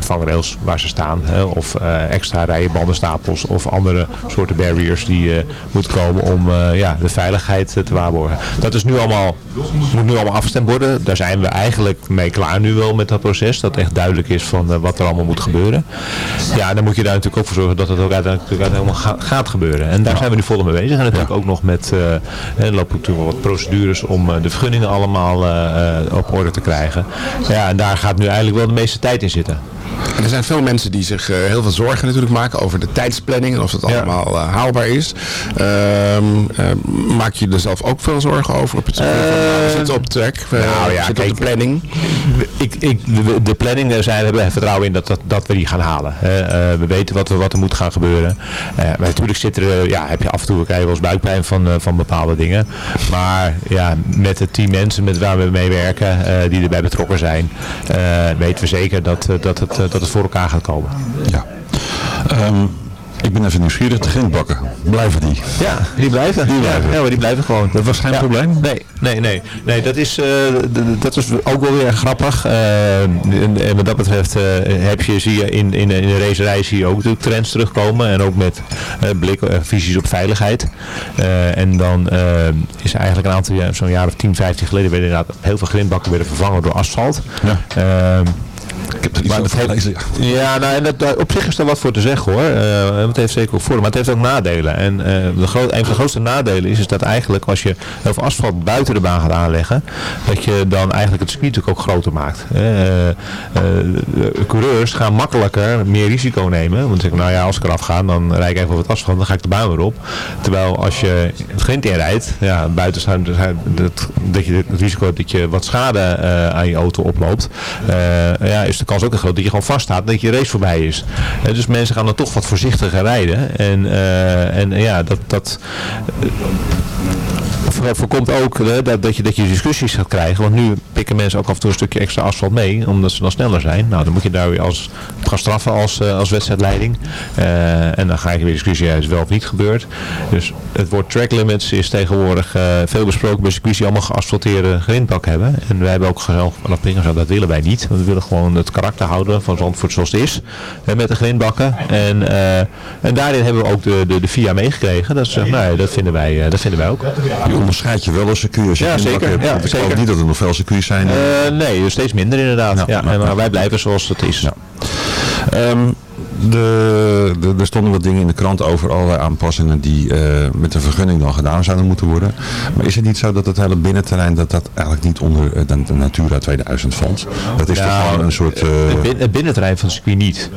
eh, vangrails waar ze staan. Hè, of eh, extra rijen bandenstapels of andere soorten barriers die eh, moeten komen om eh, ja, de veiligheid te waarborgen. Dat is nu allemaal, moet nu allemaal afgestemd worden. Daar zijn we eigenlijk mee klaar nu wel met dat proces. Dat echt duidelijk is van wat er allemaal moet gebeuren. Ja, dan moet je daar natuurlijk ook voor zorgen dat het ook uiteindelijk natuurlijk helemaal ga- gaat gebeuren. En daar zijn we nu volop mee bezig. En natuurlijk ook nog met, eh er lopen natuurlijk wel wat procedures om de vergunningen allemaal op orde te krijgen. Ja, en daar gaat nu eigenlijk wel de meeste tijd in zitten. En er zijn veel mensen die zich eh, heel veel zorgen natuurlijk maken over de tijdsplanning en of het allemaal eh, haalbaar is. Ehm, eh, maak je er zelf ook veel zorgen over op het nou, zitten op track, nou ja, op de kijk, planning. Ik, ik, de- de planning, daar zijn, we hebben er vertrouwen in dat, dat, dat we die gaan halen. we weten wat er, wat er moet gaan gebeuren. Maar natuurlijk zit er, ja, heb je af en toe krijg je wel eens buikpijn van, van bepaalde dingen. Maar ja, met het team mensen met waar we mee werken, die erbij betrokken zijn, weten we zeker dat, dat, het, dat het voor elkaar gaat komen. Ehm, ik ben even nieuwsgierig, de grindbakken. Blijven die? Ja, die blijven. Die blijven. Ja, maar die blijven gewoon. Dat was geen Ja. probleem? Nee, nee, nee. nee dat, is, eh, dat is ook wel weer grappig. Eh, en, en wat dat betreft eh, heb je, zie je in, in, in de racerij zie je ook natuurlijk trends terugkomen. En ook met eh, blik, eh, visies op veiligheid. Eh, en dan eh, is eigenlijk een aantal jaar, zo'n jaar of 10, 15 geleden, werden inderdaad heel veel grindbakken werden vervangen door asfalt. Ja. Ik heb er maar over heeft- gelezen. ja, nou, en dat, daar- op zich is er wat voor te zeggen hoor. Eh, het heeft zeker ook voordelen, maar het heeft ook nadelen. En eh, de groot, een van de grootste nadelen is, is dat eigenlijk als je heel veel asfalt buiten de baan gaat aanleggen, dat je dan eigenlijk het circuit ook groter maakt. Eh, eh, de coureurs gaan makkelijker meer risico nemen. Want ze zeggen, nou ja, als ik eraf ga, dan rijd ik even op het asfalt, dan ga ik de baan weer op. Terwijl als je het grind inrijdt, ja, buiten staan, dus hij- dat, dat je het risico hebt dat je wat schade eh, aan je auto oploopt, eh, ja, is de kans ook heel groot dat je gewoon vaststaat dat je race voorbij is. Eh, dus mensen gaan dan toch wat voorzichtiger rijden. En, eh, en ja, dat, dat voorkomt ook eh, dat, dat, je, dat je discussies gaat krijgen. Want nu pikken mensen ook af en toe een stukje extra asfalt mee, omdat ze dan sneller zijn. Nou, dan moet je daar weer als, gaan straffen als, eh, als wedstrijdleiding. Eh, en dan ga je weer discussie, is wel of niet gebeurd. Dus het woord track limits is tegenwoordig eh, veel besproken bij circuits die allemaal geasfalteerde grindbak hebben. En wij hebben ook gezegd, zo, dat willen wij niet. Want we willen gewoon het karakter houden van Zandvoort zoals het is. eh, met de grindbakken. En, en daarin hebben we ook de, de, de VIA meegekregen. Dat, zeggen, nou, dat, vinden wij, dat vinden wij ook. Je onderscheidt je wel als circuit als je Ja, zeker. hebt. Ja, ik zeker. geloof niet dat er nog veel circuits zijn. Eh, nee, dus steeds minder inderdaad. Ja, maar wij blijven zoals het is. Ehm, de, de, er stonden wat dingen in de krant over allerlei aanpassingen die eh, met een vergunning dan gedaan zouden moeten worden. Maar is het niet zo dat het hele binnenterrein dat dat eigenlijk niet onder eh, de, de Natura 2000 valt? Dat is toch gewoon een soort... eh, Het, bin- het binnenterrein van het circuit niet.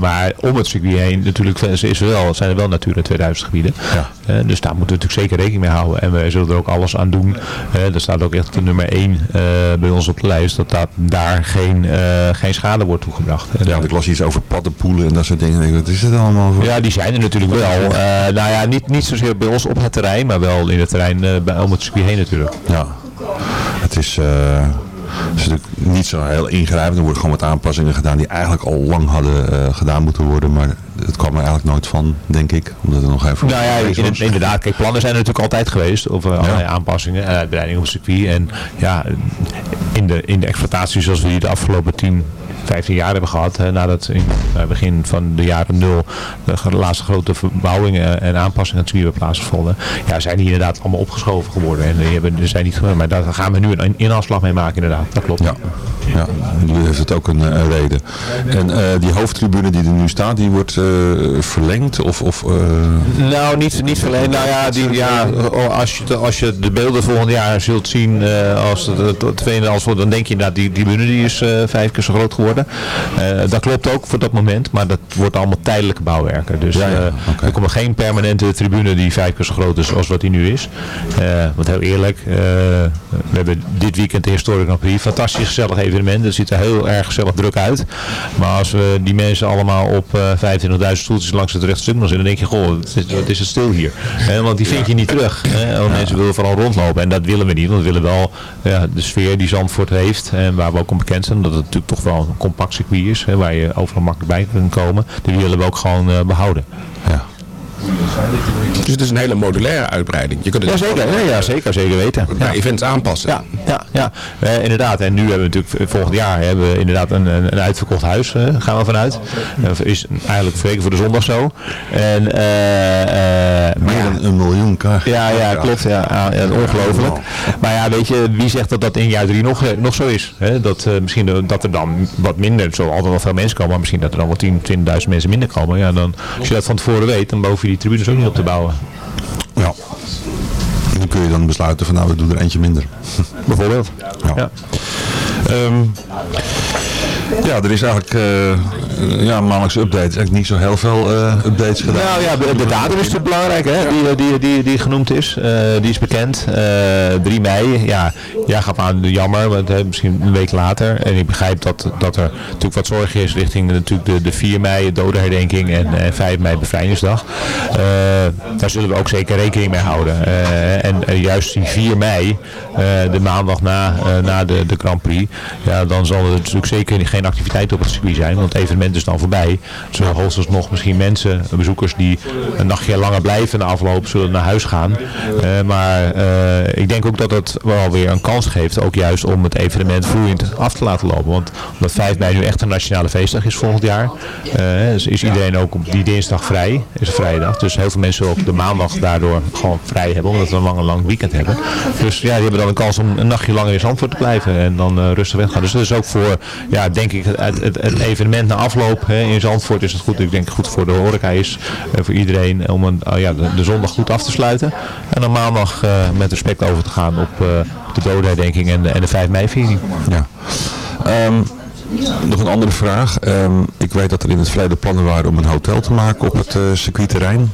Maar om het circuit heen natuurlijk is er wel, zijn er wel Natura 2000 gebieden. Dus daar moeten we natuurlijk zeker rekening mee houden. En we zullen er ook alles aan doen. Er staat ook echt de nummer 1 bij ons op de lijst. Dat dat daar geen, geen schade wordt toegebracht. ja, want ik las iets over paddenpoelen en dat soort dingen. Wat is het allemaal voor? Ja, die zijn er natuurlijk wel. Eh, nou ja, niet, niet zozeer bij ons op het terrein, maar wel in het terrein eh, bij, om het circuit heen natuurlijk. Ja, het is... eh, Dat is natuurlijk niet zo heel ingrijpend. Er worden gewoon wat aanpassingen gedaan die eigenlijk al lang hadden gedaan moeten worden. Maar het kwam er eigenlijk nooit van, denk ik. Omdat er nog even... Nou ja, in- inderdaad. Kijk, plannen zijn er natuurlijk altijd geweest. Over allerlei aanpassingen en uitbreidingen op het circuit. En ja, in de, in de exploitatie zoals we die de afgelopen 10, 15 jaar hebben gehad. Hè, nadat in het begin van de jaren nul de laatste grote verbouwingen en aanpassingen aan het hebben plaatsgevonden. Ja, zijn die inderdaad allemaal opgeschoven geworden. En die hebben, er zijn niet. Maar daar gaan we nu een inhaalslag mee maken inderdaad. Dat klopt. Ja, ja nu heeft het ook een, eh, een reden. En eh, die hoofdtribune die er nu staat, die wordt eh, verlengd? Of, of, eh, Nou, niet, niet verleden. Nou ja, die, ja als, je, de- als je de beelden volgend jaar zult zien eh, als het het het tweede als wordt, dan denk je inderdaad, die, die tribune die is vijf keer zo groot geworden. Eh, dat klopt ook voor dat moment, maar dat wordt allemaal tijdelijke bouwwerken. Dus eh, er komt geen permanente tribune die vijf keer zo groot is als wat die nu is. Eh, want heel eerlijk, we hebben dit weekend de Historic Grand Prix. Fantastisch gezellig evenement. Het ziet er heel erg gezellig druk uit. Maar als we die mensen allemaal op eh 25.000 stoeltjes langs het rechtstuk dan zitten, dan denk je, goh, wat is, wat is het stil hier. Want die vind je niet terug. Want Mensen willen vooral rondlopen en dat willen we niet. Want we willen wel ja, de sfeer die Zandvoort heeft en waar we ook om bekend zijn, dat het natuurlijk toch wel een compact circuit hè, waar je overal makkelijk bij kunt komen. Die willen we ook gewoon eh, behouden. Dus het is een hele modulaire uitbreiding. Je kunt het Ja, zeker. Nee, ja, zeker, zeker weten. bij events aanpassen. Ja, ja, ja. Eh, inderdaad. En nu hebben we natuurlijk volgend jaar hebben we inderdaad een, een, een uitverkocht huis, eh, gaan we vanuit. Dat is eigenlijk verreken voor de zondag zo. En, eh, eh, meer ja, dan een miljoen kaarten. ja, ja, klopt. Ja, ja, ja, ongelooflijk. Maar ja, weet je, wie zegt dat dat in jaar drie nog, nog zo is? Hè? Dat, eh, misschien dat er dan wat minder, er zullen altijd wel veel mensen komen, maar misschien dat er dan wel 10, 20.000 mensen minder komen. Ja, dan, als je dat van tevoren weet, dan hoef je die tribunes ook niet op te bouwen. Ja. En dan kun je dan besluiten van nou, we doen er eentje minder. Bijvoorbeeld. Ja. Ehm, ja, er is eigenlijk eh, eh, ja, maandelijkse updates. Eigenlijk niet zo heel veel eh, updates gedaan. Nou ja, de, datum is natuurlijk belangrijk, hè? Die, die, die, die genoemd is. Eh, die is bekend. Eh 3 mei. Ja, ja gaat aan jammer, want, misschien een week later. En ik begrijp dat, dat er natuurlijk wat zorg is richting natuurlijk de, de 4 mei, dodenherdenking en, en 5 mei bevrijdingsdag. Eh, daar zullen we ook zeker rekening mee houden. Eh, en eh, juist die 4 mei, eh, de maandag na, eh, na de, de Grand Prix, ja, dan zal er natuurlijk zeker geen activiteit op het circuit zijn, want het evenement is dan voorbij. Zullen hoogstens nog misschien mensen, bezoekers die een nachtje langer blijven na afloop, zullen naar huis gaan. Eh, maar eh, ik denk ook dat het wel weer een kans geeft, ook juist om het evenement vloeiend af te laten lopen. Want omdat 5 mei nu echt een nationale feestdag is volgend jaar, eh, dus is iedereen ook op die dinsdag vrij, is vrijdag. Dus heel veel mensen ook de maandag daardoor gewoon vrij hebben, omdat we een lang, lang weekend hebben. Dus ja, die hebben dan een kans om een nachtje langer in Zandvoort te blijven en dan rustig weggaan. Dus dat is ook voor, ja, denk het, evenement na afloop hè, in Zandvoort is het goed. Ik denk goed voor de horeca is, eh, voor iedereen, om een, oh ja, de, zondag goed af te sluiten. En dan maandag eh, met respect over te gaan op, eh, de dodenherdenking en en de 5 mei viering. Ja. Ehm, nog een andere vraag. Ehm, ik weet dat er in het verleden plannen waren om een hotel te maken op het circuitterrein.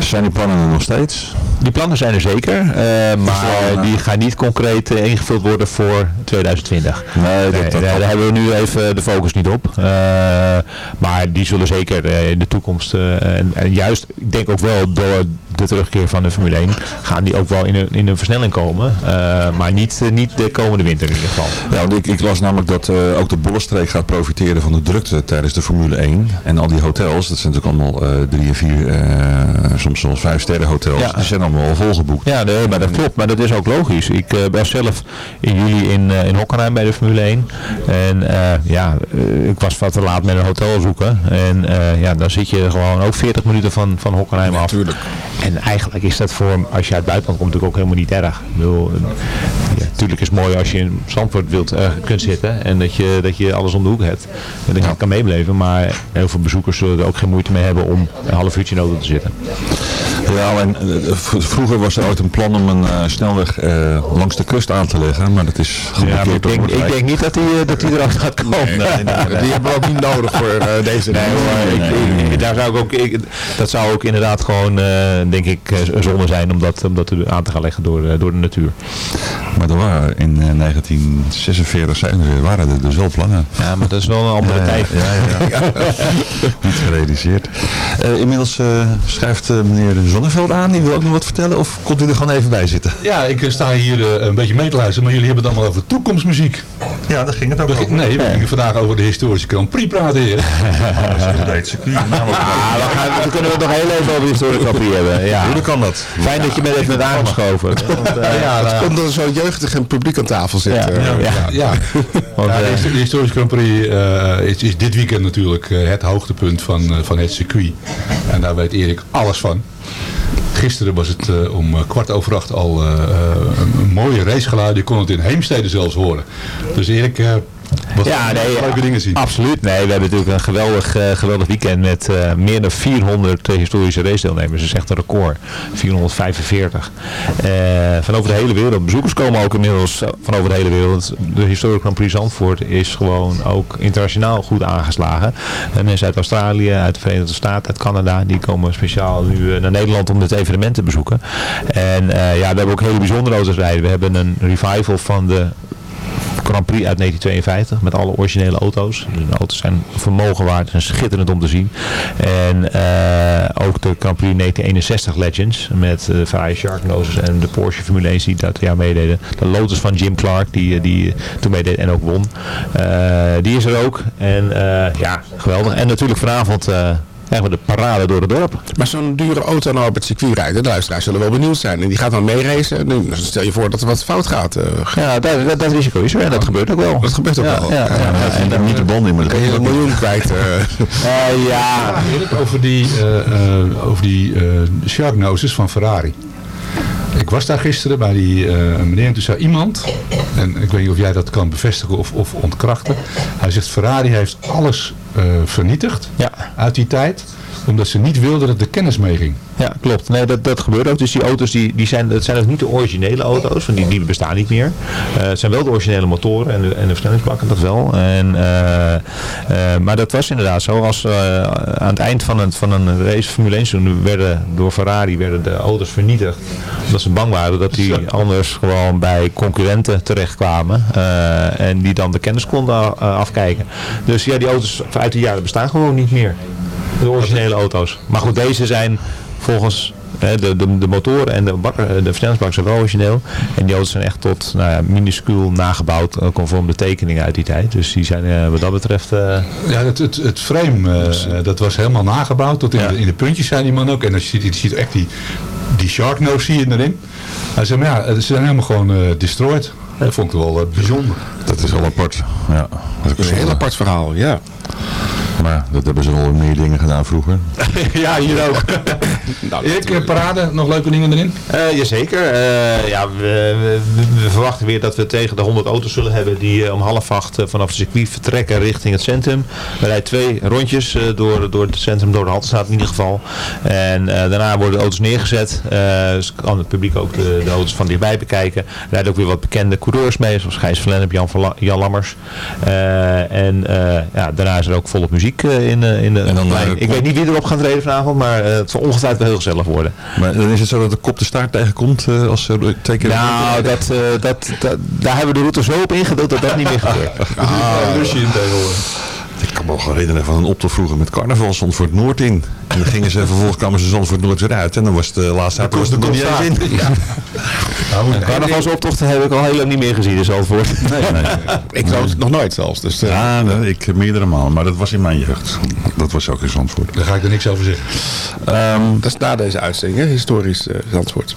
Zijn die plannen er nog steeds? Die plannen zijn er zeker, eh, maar die gaan niet concreet eh, ingevuld worden voor 2020. Nee, Nee, dat, dat, daar daar hebben we nu even de focus niet op. Eh, maar die zullen zeker eh, in de toekomst, eh, en, en juist, ik denk ook wel door de terugkeer van de Formule 1, gaan die ook wel in een, in een versnelling komen. Eh, maar niet, eh, niet de komende winter in ieder geval. Ja, want ik, ik las namelijk dat eh, ook de Bollenstreek gaat profiteren van de drukte tijdens de Formule 1. En al die hotels, dat zijn natuurlijk allemaal drie en vier, soms zelfs vijf sterren hotels. Ja. Die zijn allemaal al volgeboekt. Ja, maar dat klopt. Maar dat is ook logisch. Ik was zelf in juli in, in Hockenheim bij de Formule 1. En ja, ik was wat te laat met een hotel zoeken. En ja, dan zit je gewoon ook 40 minuten van, van Hockenheim af. En eigenlijk is dat voor, als je uit het buitenland komt, natuurlijk ook helemaal niet erg. Ik bedoel, ja, natuurlijk is het mooi als je in Zandvoort wilt, eh, kunt zitten. En dat je, dat je alles om de hoek hebt. En dat je kan meebeleven. Maar heel veel bezoekers zullen er ook geen moeite mee hebben om een half uurtje in de auto te zitten. Ja, alleen eh, vroeger was er ooit een plan om een eh, snelweg eh, langs de kust aan te leggen, maar dat is Ja, maar ik geblokkeerd denk, ik denk niet dat hij dat die erachter gaat komen. Die hebben we ook niet nodig voor deze. Nee daar zou ik ook, ik, dat zou ook inderdaad gewoon, denk ik, zonde zijn om dat, om dat aan te gaan leggen door, door de natuur. Maar er waren in eh, 1946 zijn er, waren er dus wel plannen. Ja, maar dat is wel een andere Ja, tijd. Ja, ja, ja. Niet gerealiseerd. Eh, inmiddels eh, schrijft eh, meneer Zonneveld aan. Die wil ook nog wat vertellen. Of komt u er gewoon even bij zitten? Ja, ik sta hier een beetje mee te luisteren, maar jullie hebben het allemaal over toekomstmuziek. Ja, daar ging het ook over. Nee, we gingen vandaag over de historische Grand Prix praten, heren. Ah, dan, gaan we, dan kunnen we het nog heel even over de historische Grand Prix hebben. Ja. Hoe kan dat? Fijn dat je me even bent aangeschoven. Want, eh, ja, het komt dat er zo jeugdig en publiek aan tafel zit. Ja, eh. ja, Ja, Want, Ja, de, eh, de historische Grand Prix eh, is, is dit weekend natuurlijk eh, het hoogtepunt van, eh, van het circuit. En daar weet Erik alles van. Gisteren was het eh, om eh, kwart over acht al eh, een, mooie racegeluid. Je kon het in Heemstede zelfs horen. Dus Erik, wat Ja, nee, leuke dingen zien. Absoluut. Nee, we hebben natuurlijk een geweldig, eh, geweldig weekend met eh, meer dan 400 historische racedeelnemers. Dat is echt een record. 445. Eh, van over de hele wereld. Bezoekers komen ook inmiddels eh, van over de hele wereld. De Historic Grand Prix Zandvoort is gewoon ook internationaal goed aangeslagen. En mensen uit Australië, uit de Verenigde Staten, uit Canada, die komen speciaal nu eh, naar Nederland om dit evenement te bezoeken. En eh, ja, we hebben ook hele bijzondere auto's rijden. We hebben een revival van de Grand Prix uit 1952 met alle originele auto's. De auto's zijn vermogen waard en schitterend om te zien. En eh, ook de Grand Prix 1961 Legends met de Ferrari Sharknoses en de Porsche Formule 1 die dat jaar meededen. De Lotus van Jim Clark die, die toen meedeed en ook won. Eh, die is er ook. En eh, ja, geweldig. En natuurlijk vanavond we de parade door het dorp. Maar zo'n dure auto nou op het circuit rijden, de luisteraars zullen wel benieuwd zijn. En die gaat dan meeracen. Nu, dan stel je voor dat er wat fout gaat. eh. Ja, dat, dat, dat risico is er en dat gebeurt ook wel. Dat gebeurt ook Ja, wel. ja, ja. En dan niet de band in, maar Dan kan je een miljoen kwijt. eh. Ja, over die, eh, eh, over die eh, Sharknoses van Ferrari. Ik was daar gisteren bij die eh, meneer en toen zei iemand, en ik weet niet of jij dat kan bevestigen of, of ontkrachten. Hij zegt Ferrari heeft alles eh, vernietigd uit die tijd, omdat ze niet wilden dat de kennis meeging. Ja, klopt. Nee, dat, dat gebeurt ook. Dus die auto's die, die zijn, dat zijn ook niet de originele auto's, want die, die bestaan niet meer. Eh, het zijn wel de originele motoren en de, en de versnellingsbakken, dat wel. En, eh, eh, maar dat was inderdaad zo. Als aan het eind van een, van een race Formule 1 seizoen werden door Ferrari werden de auto's vernietigd. Omdat ze bang waren dat die anders gewoon bij concurrenten terechtkwamen. en die dan de kennis konden afkijken. Dus ja, die auto's uit die jaren bestaan gewoon niet meer. De originele auto's. Maar goed, deze zijn volgens hè, de, de, de motoren en de, bakken, de versnellingsbak zijn wel origineel. En die auto's zijn echt tot nou ja, minuscuul nagebouwd eh, conform de tekeningen uit die tijd. Dus die zijn eh, wat dat betreft... eh, Ja, het, het, het frame, eh, dat was helemaal nagebouwd. Tot in, de, in de puntjes zijn die man ook. En dan ziet je ziet echt die, die Sharknose zie je erin. Hij zei, maar ja, ze zijn helemaal gewoon eh, destroyed. Dat vond ik wel eh, bijzonder. Dat is wel apart. Ja, dat is een heel apart verhaal, ja. Maar dat hebben ze in meer dingen gedaan vroeger. ja, hier ook. Erik, eh, parade, nog leuke dingen erin? Eh, jazeker. Eh, ja, we, we- we verwachten weer dat we tegen de 100 auto's zullen hebben die om half acht vanaf het circuit vertrekken richting het centrum. We rijden twee rondjes eh, door, door het centrum, door de Haltestraat in ieder geval. En eh, daarna worden de auto's neergezet. Eh dus kan het publiek ook de, de auto's van dichtbij bekijken. Er rijden ook weer wat bekende coureurs mee, zoals Gijs van Lennep, Jan, van La- Jan Lammers. Eh, en eh, ja, daarna is er ook volop muziek eh, in, eh, in de dan, eh, Ik weet niet wie erop gaat rijden vanavond, maar eh, het zal ongetwijfeld wel heel gezellig worden. Maar dan is het zo dat de kop de staart tegenkomt eh, als ze twee keer... Nou, dat, eh, dat, dat, daar hebben we de route zo op ingedeeld dat dat niet meer gebeurt. Ah, Ik kan me nog herinneren van een optocht vroeger met carnaval Zandvoort Noord in. En dan gingen ze vervolgens kwamen ze Zandvoort Noord weer uit. En dan was de laatste avond was er nog niet eens in. Ja. Een carnavalsoptochten heb ik al heel lang niet meer gezien in Zandvoort. Nee, nee. Ik zou het nog nooit zelfs. Dus, eh, Ja, nee, ik meerdere malen. Maar dat was in mijn jeugd. Dat was ook in Zandvoort. Daar ga ik er niks over zeggen. Ehm, dat is na deze uitzending, hè? historisch eh Zandvoort.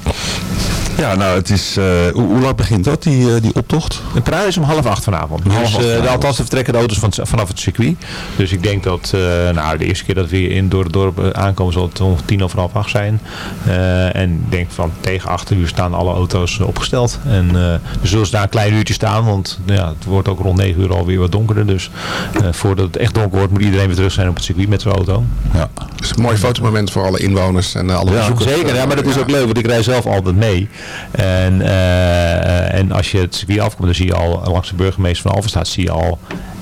Ja, nou, het is... eh, hoe, hoe laat begint dat, die, eh, die optocht? De parade is om half acht vanavond. Half dus, acht eh, de, althans, de vertrekken de auto's van, vanaf het circuit. Dus ik denk dat eh, nou, de eerste keer dat we hier in door het dorp aankomen zal het om tien over half acht zijn. Eh, en ik denk van tegen acht uur staan alle auto's opgesteld. En eh we zullen daar een klein uurtje staan, want ja, het wordt ook rond negen uur alweer wat donkerder. Dus eh, voordat het echt donker wordt moet iedereen weer terug zijn op het circuit met zijn auto. Ja. Het is een mooi fotomoment voor alle inwoners en alle Ja, bezoekers. zeker. Ja, maar dat is ook leuk, want ik rij zelf altijd mee. En, eh, en als je het circuit afkomt, dan zie je al langs de burgemeester van Alverstaat zie je al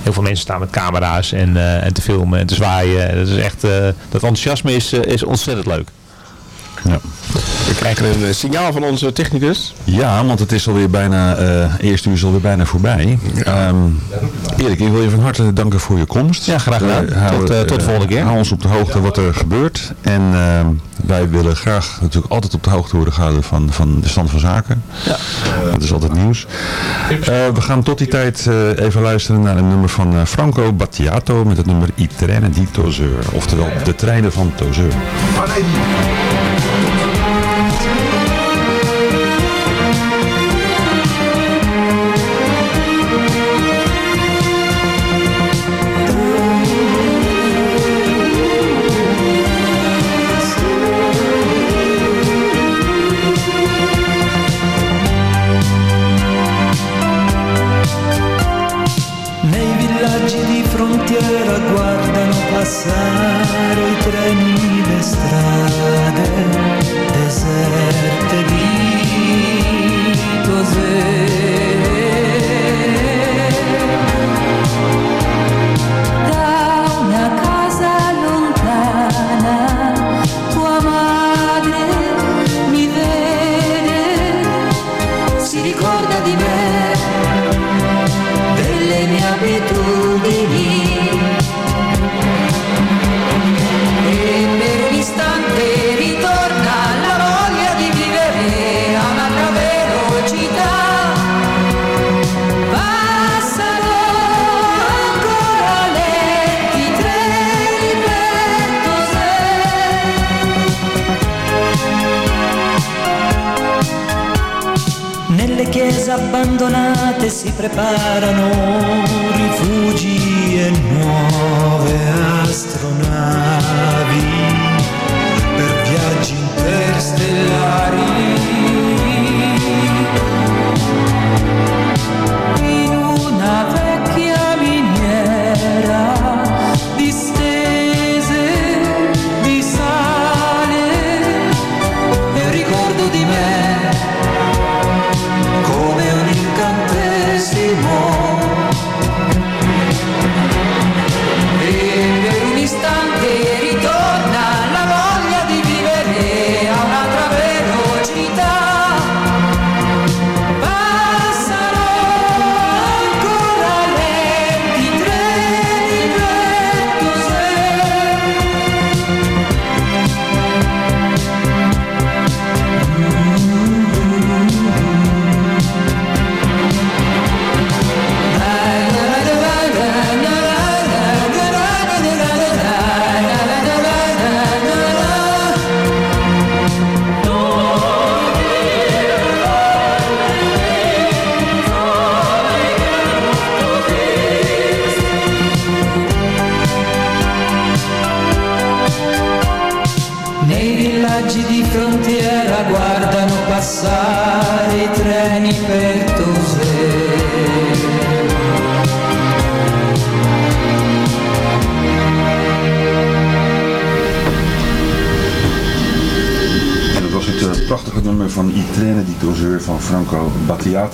heel veel mensen staan met camera's en, eh, en te filmen en te zwaaien. Dat is echt, eh, dat enthousiasme is, eh, is ontzettend leuk. Ja. We krijgen een eh, signaal van onze technicus. Ja, want het is alweer bijna, eh eerste uur is alweer bijna voorbij. Ehm, Erik, ik wil je van harte danken voor je komst. Ja, graag gedaan. Tot, eh, tot de volgende keer. Hou ons op de hoogte wat er gebeurt. En ehm, wij willen graag natuurlijk altijd op de hoogte worden gehouden van, van de stand van zaken. Ja. Dat is altijd nieuws. Eh, we gaan tot die tijd eh, even luisteren naar een nummer van Franco Battiato met het nummer I trene di Tozeur. Oftewel de treinen van Tozeur. Frontiera guardano passare i treni, le strade deserte di Da si preparano rifugi e nuove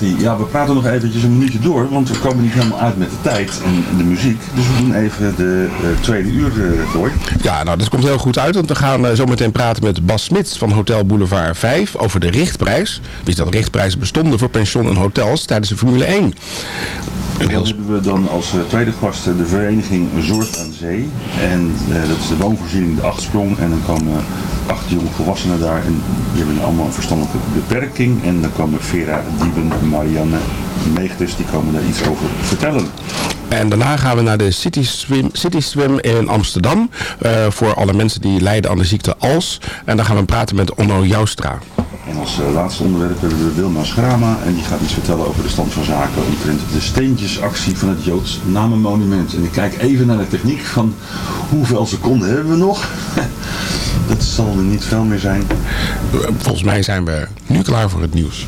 Ja, we praten nog eventjes een minuutje door, want we komen niet helemaal uit met de tijd en de muziek. Dus we doen even de eh, tweede uur eh, door. Ja, nou, dat komt heel goed uit, want we gaan eh, zo meteen praten met Bas Smits van Hotel Boulevard 5 over de richtprijs. Wist dat richtprijzen bestonden voor pension en hotels tijdens de Formule 1. En dan hebben we dan als tweede gast de vereniging Zorg aan Zee. En dat is de woonvoorziening De Achtsprong. En dan komen acht jonge volwassenen daar. En die hebben allemaal een verstandelijke beperking. En dan komen Vera Dieben, Marianne Meegtes, die komen daar iets over vertellen. En daarna gaan we naar de City Swim, City Swim in Amsterdam. eh, voor alle mensen die lijden aan de ziekte ALS. En dan gaan we praten met Onno Joustra. Als eh, laatste onderwerp hebben we Wilma Schrama. En die gaat iets vertellen over de stand van zaken omtrent de steentjesactie van het Joods Namenmonument. En ik kijk even naar de techniek van hoeveel seconden hebben we nog? Dat zal er niet veel meer zijn. Volgens mij zijn we nu klaar voor het nieuws.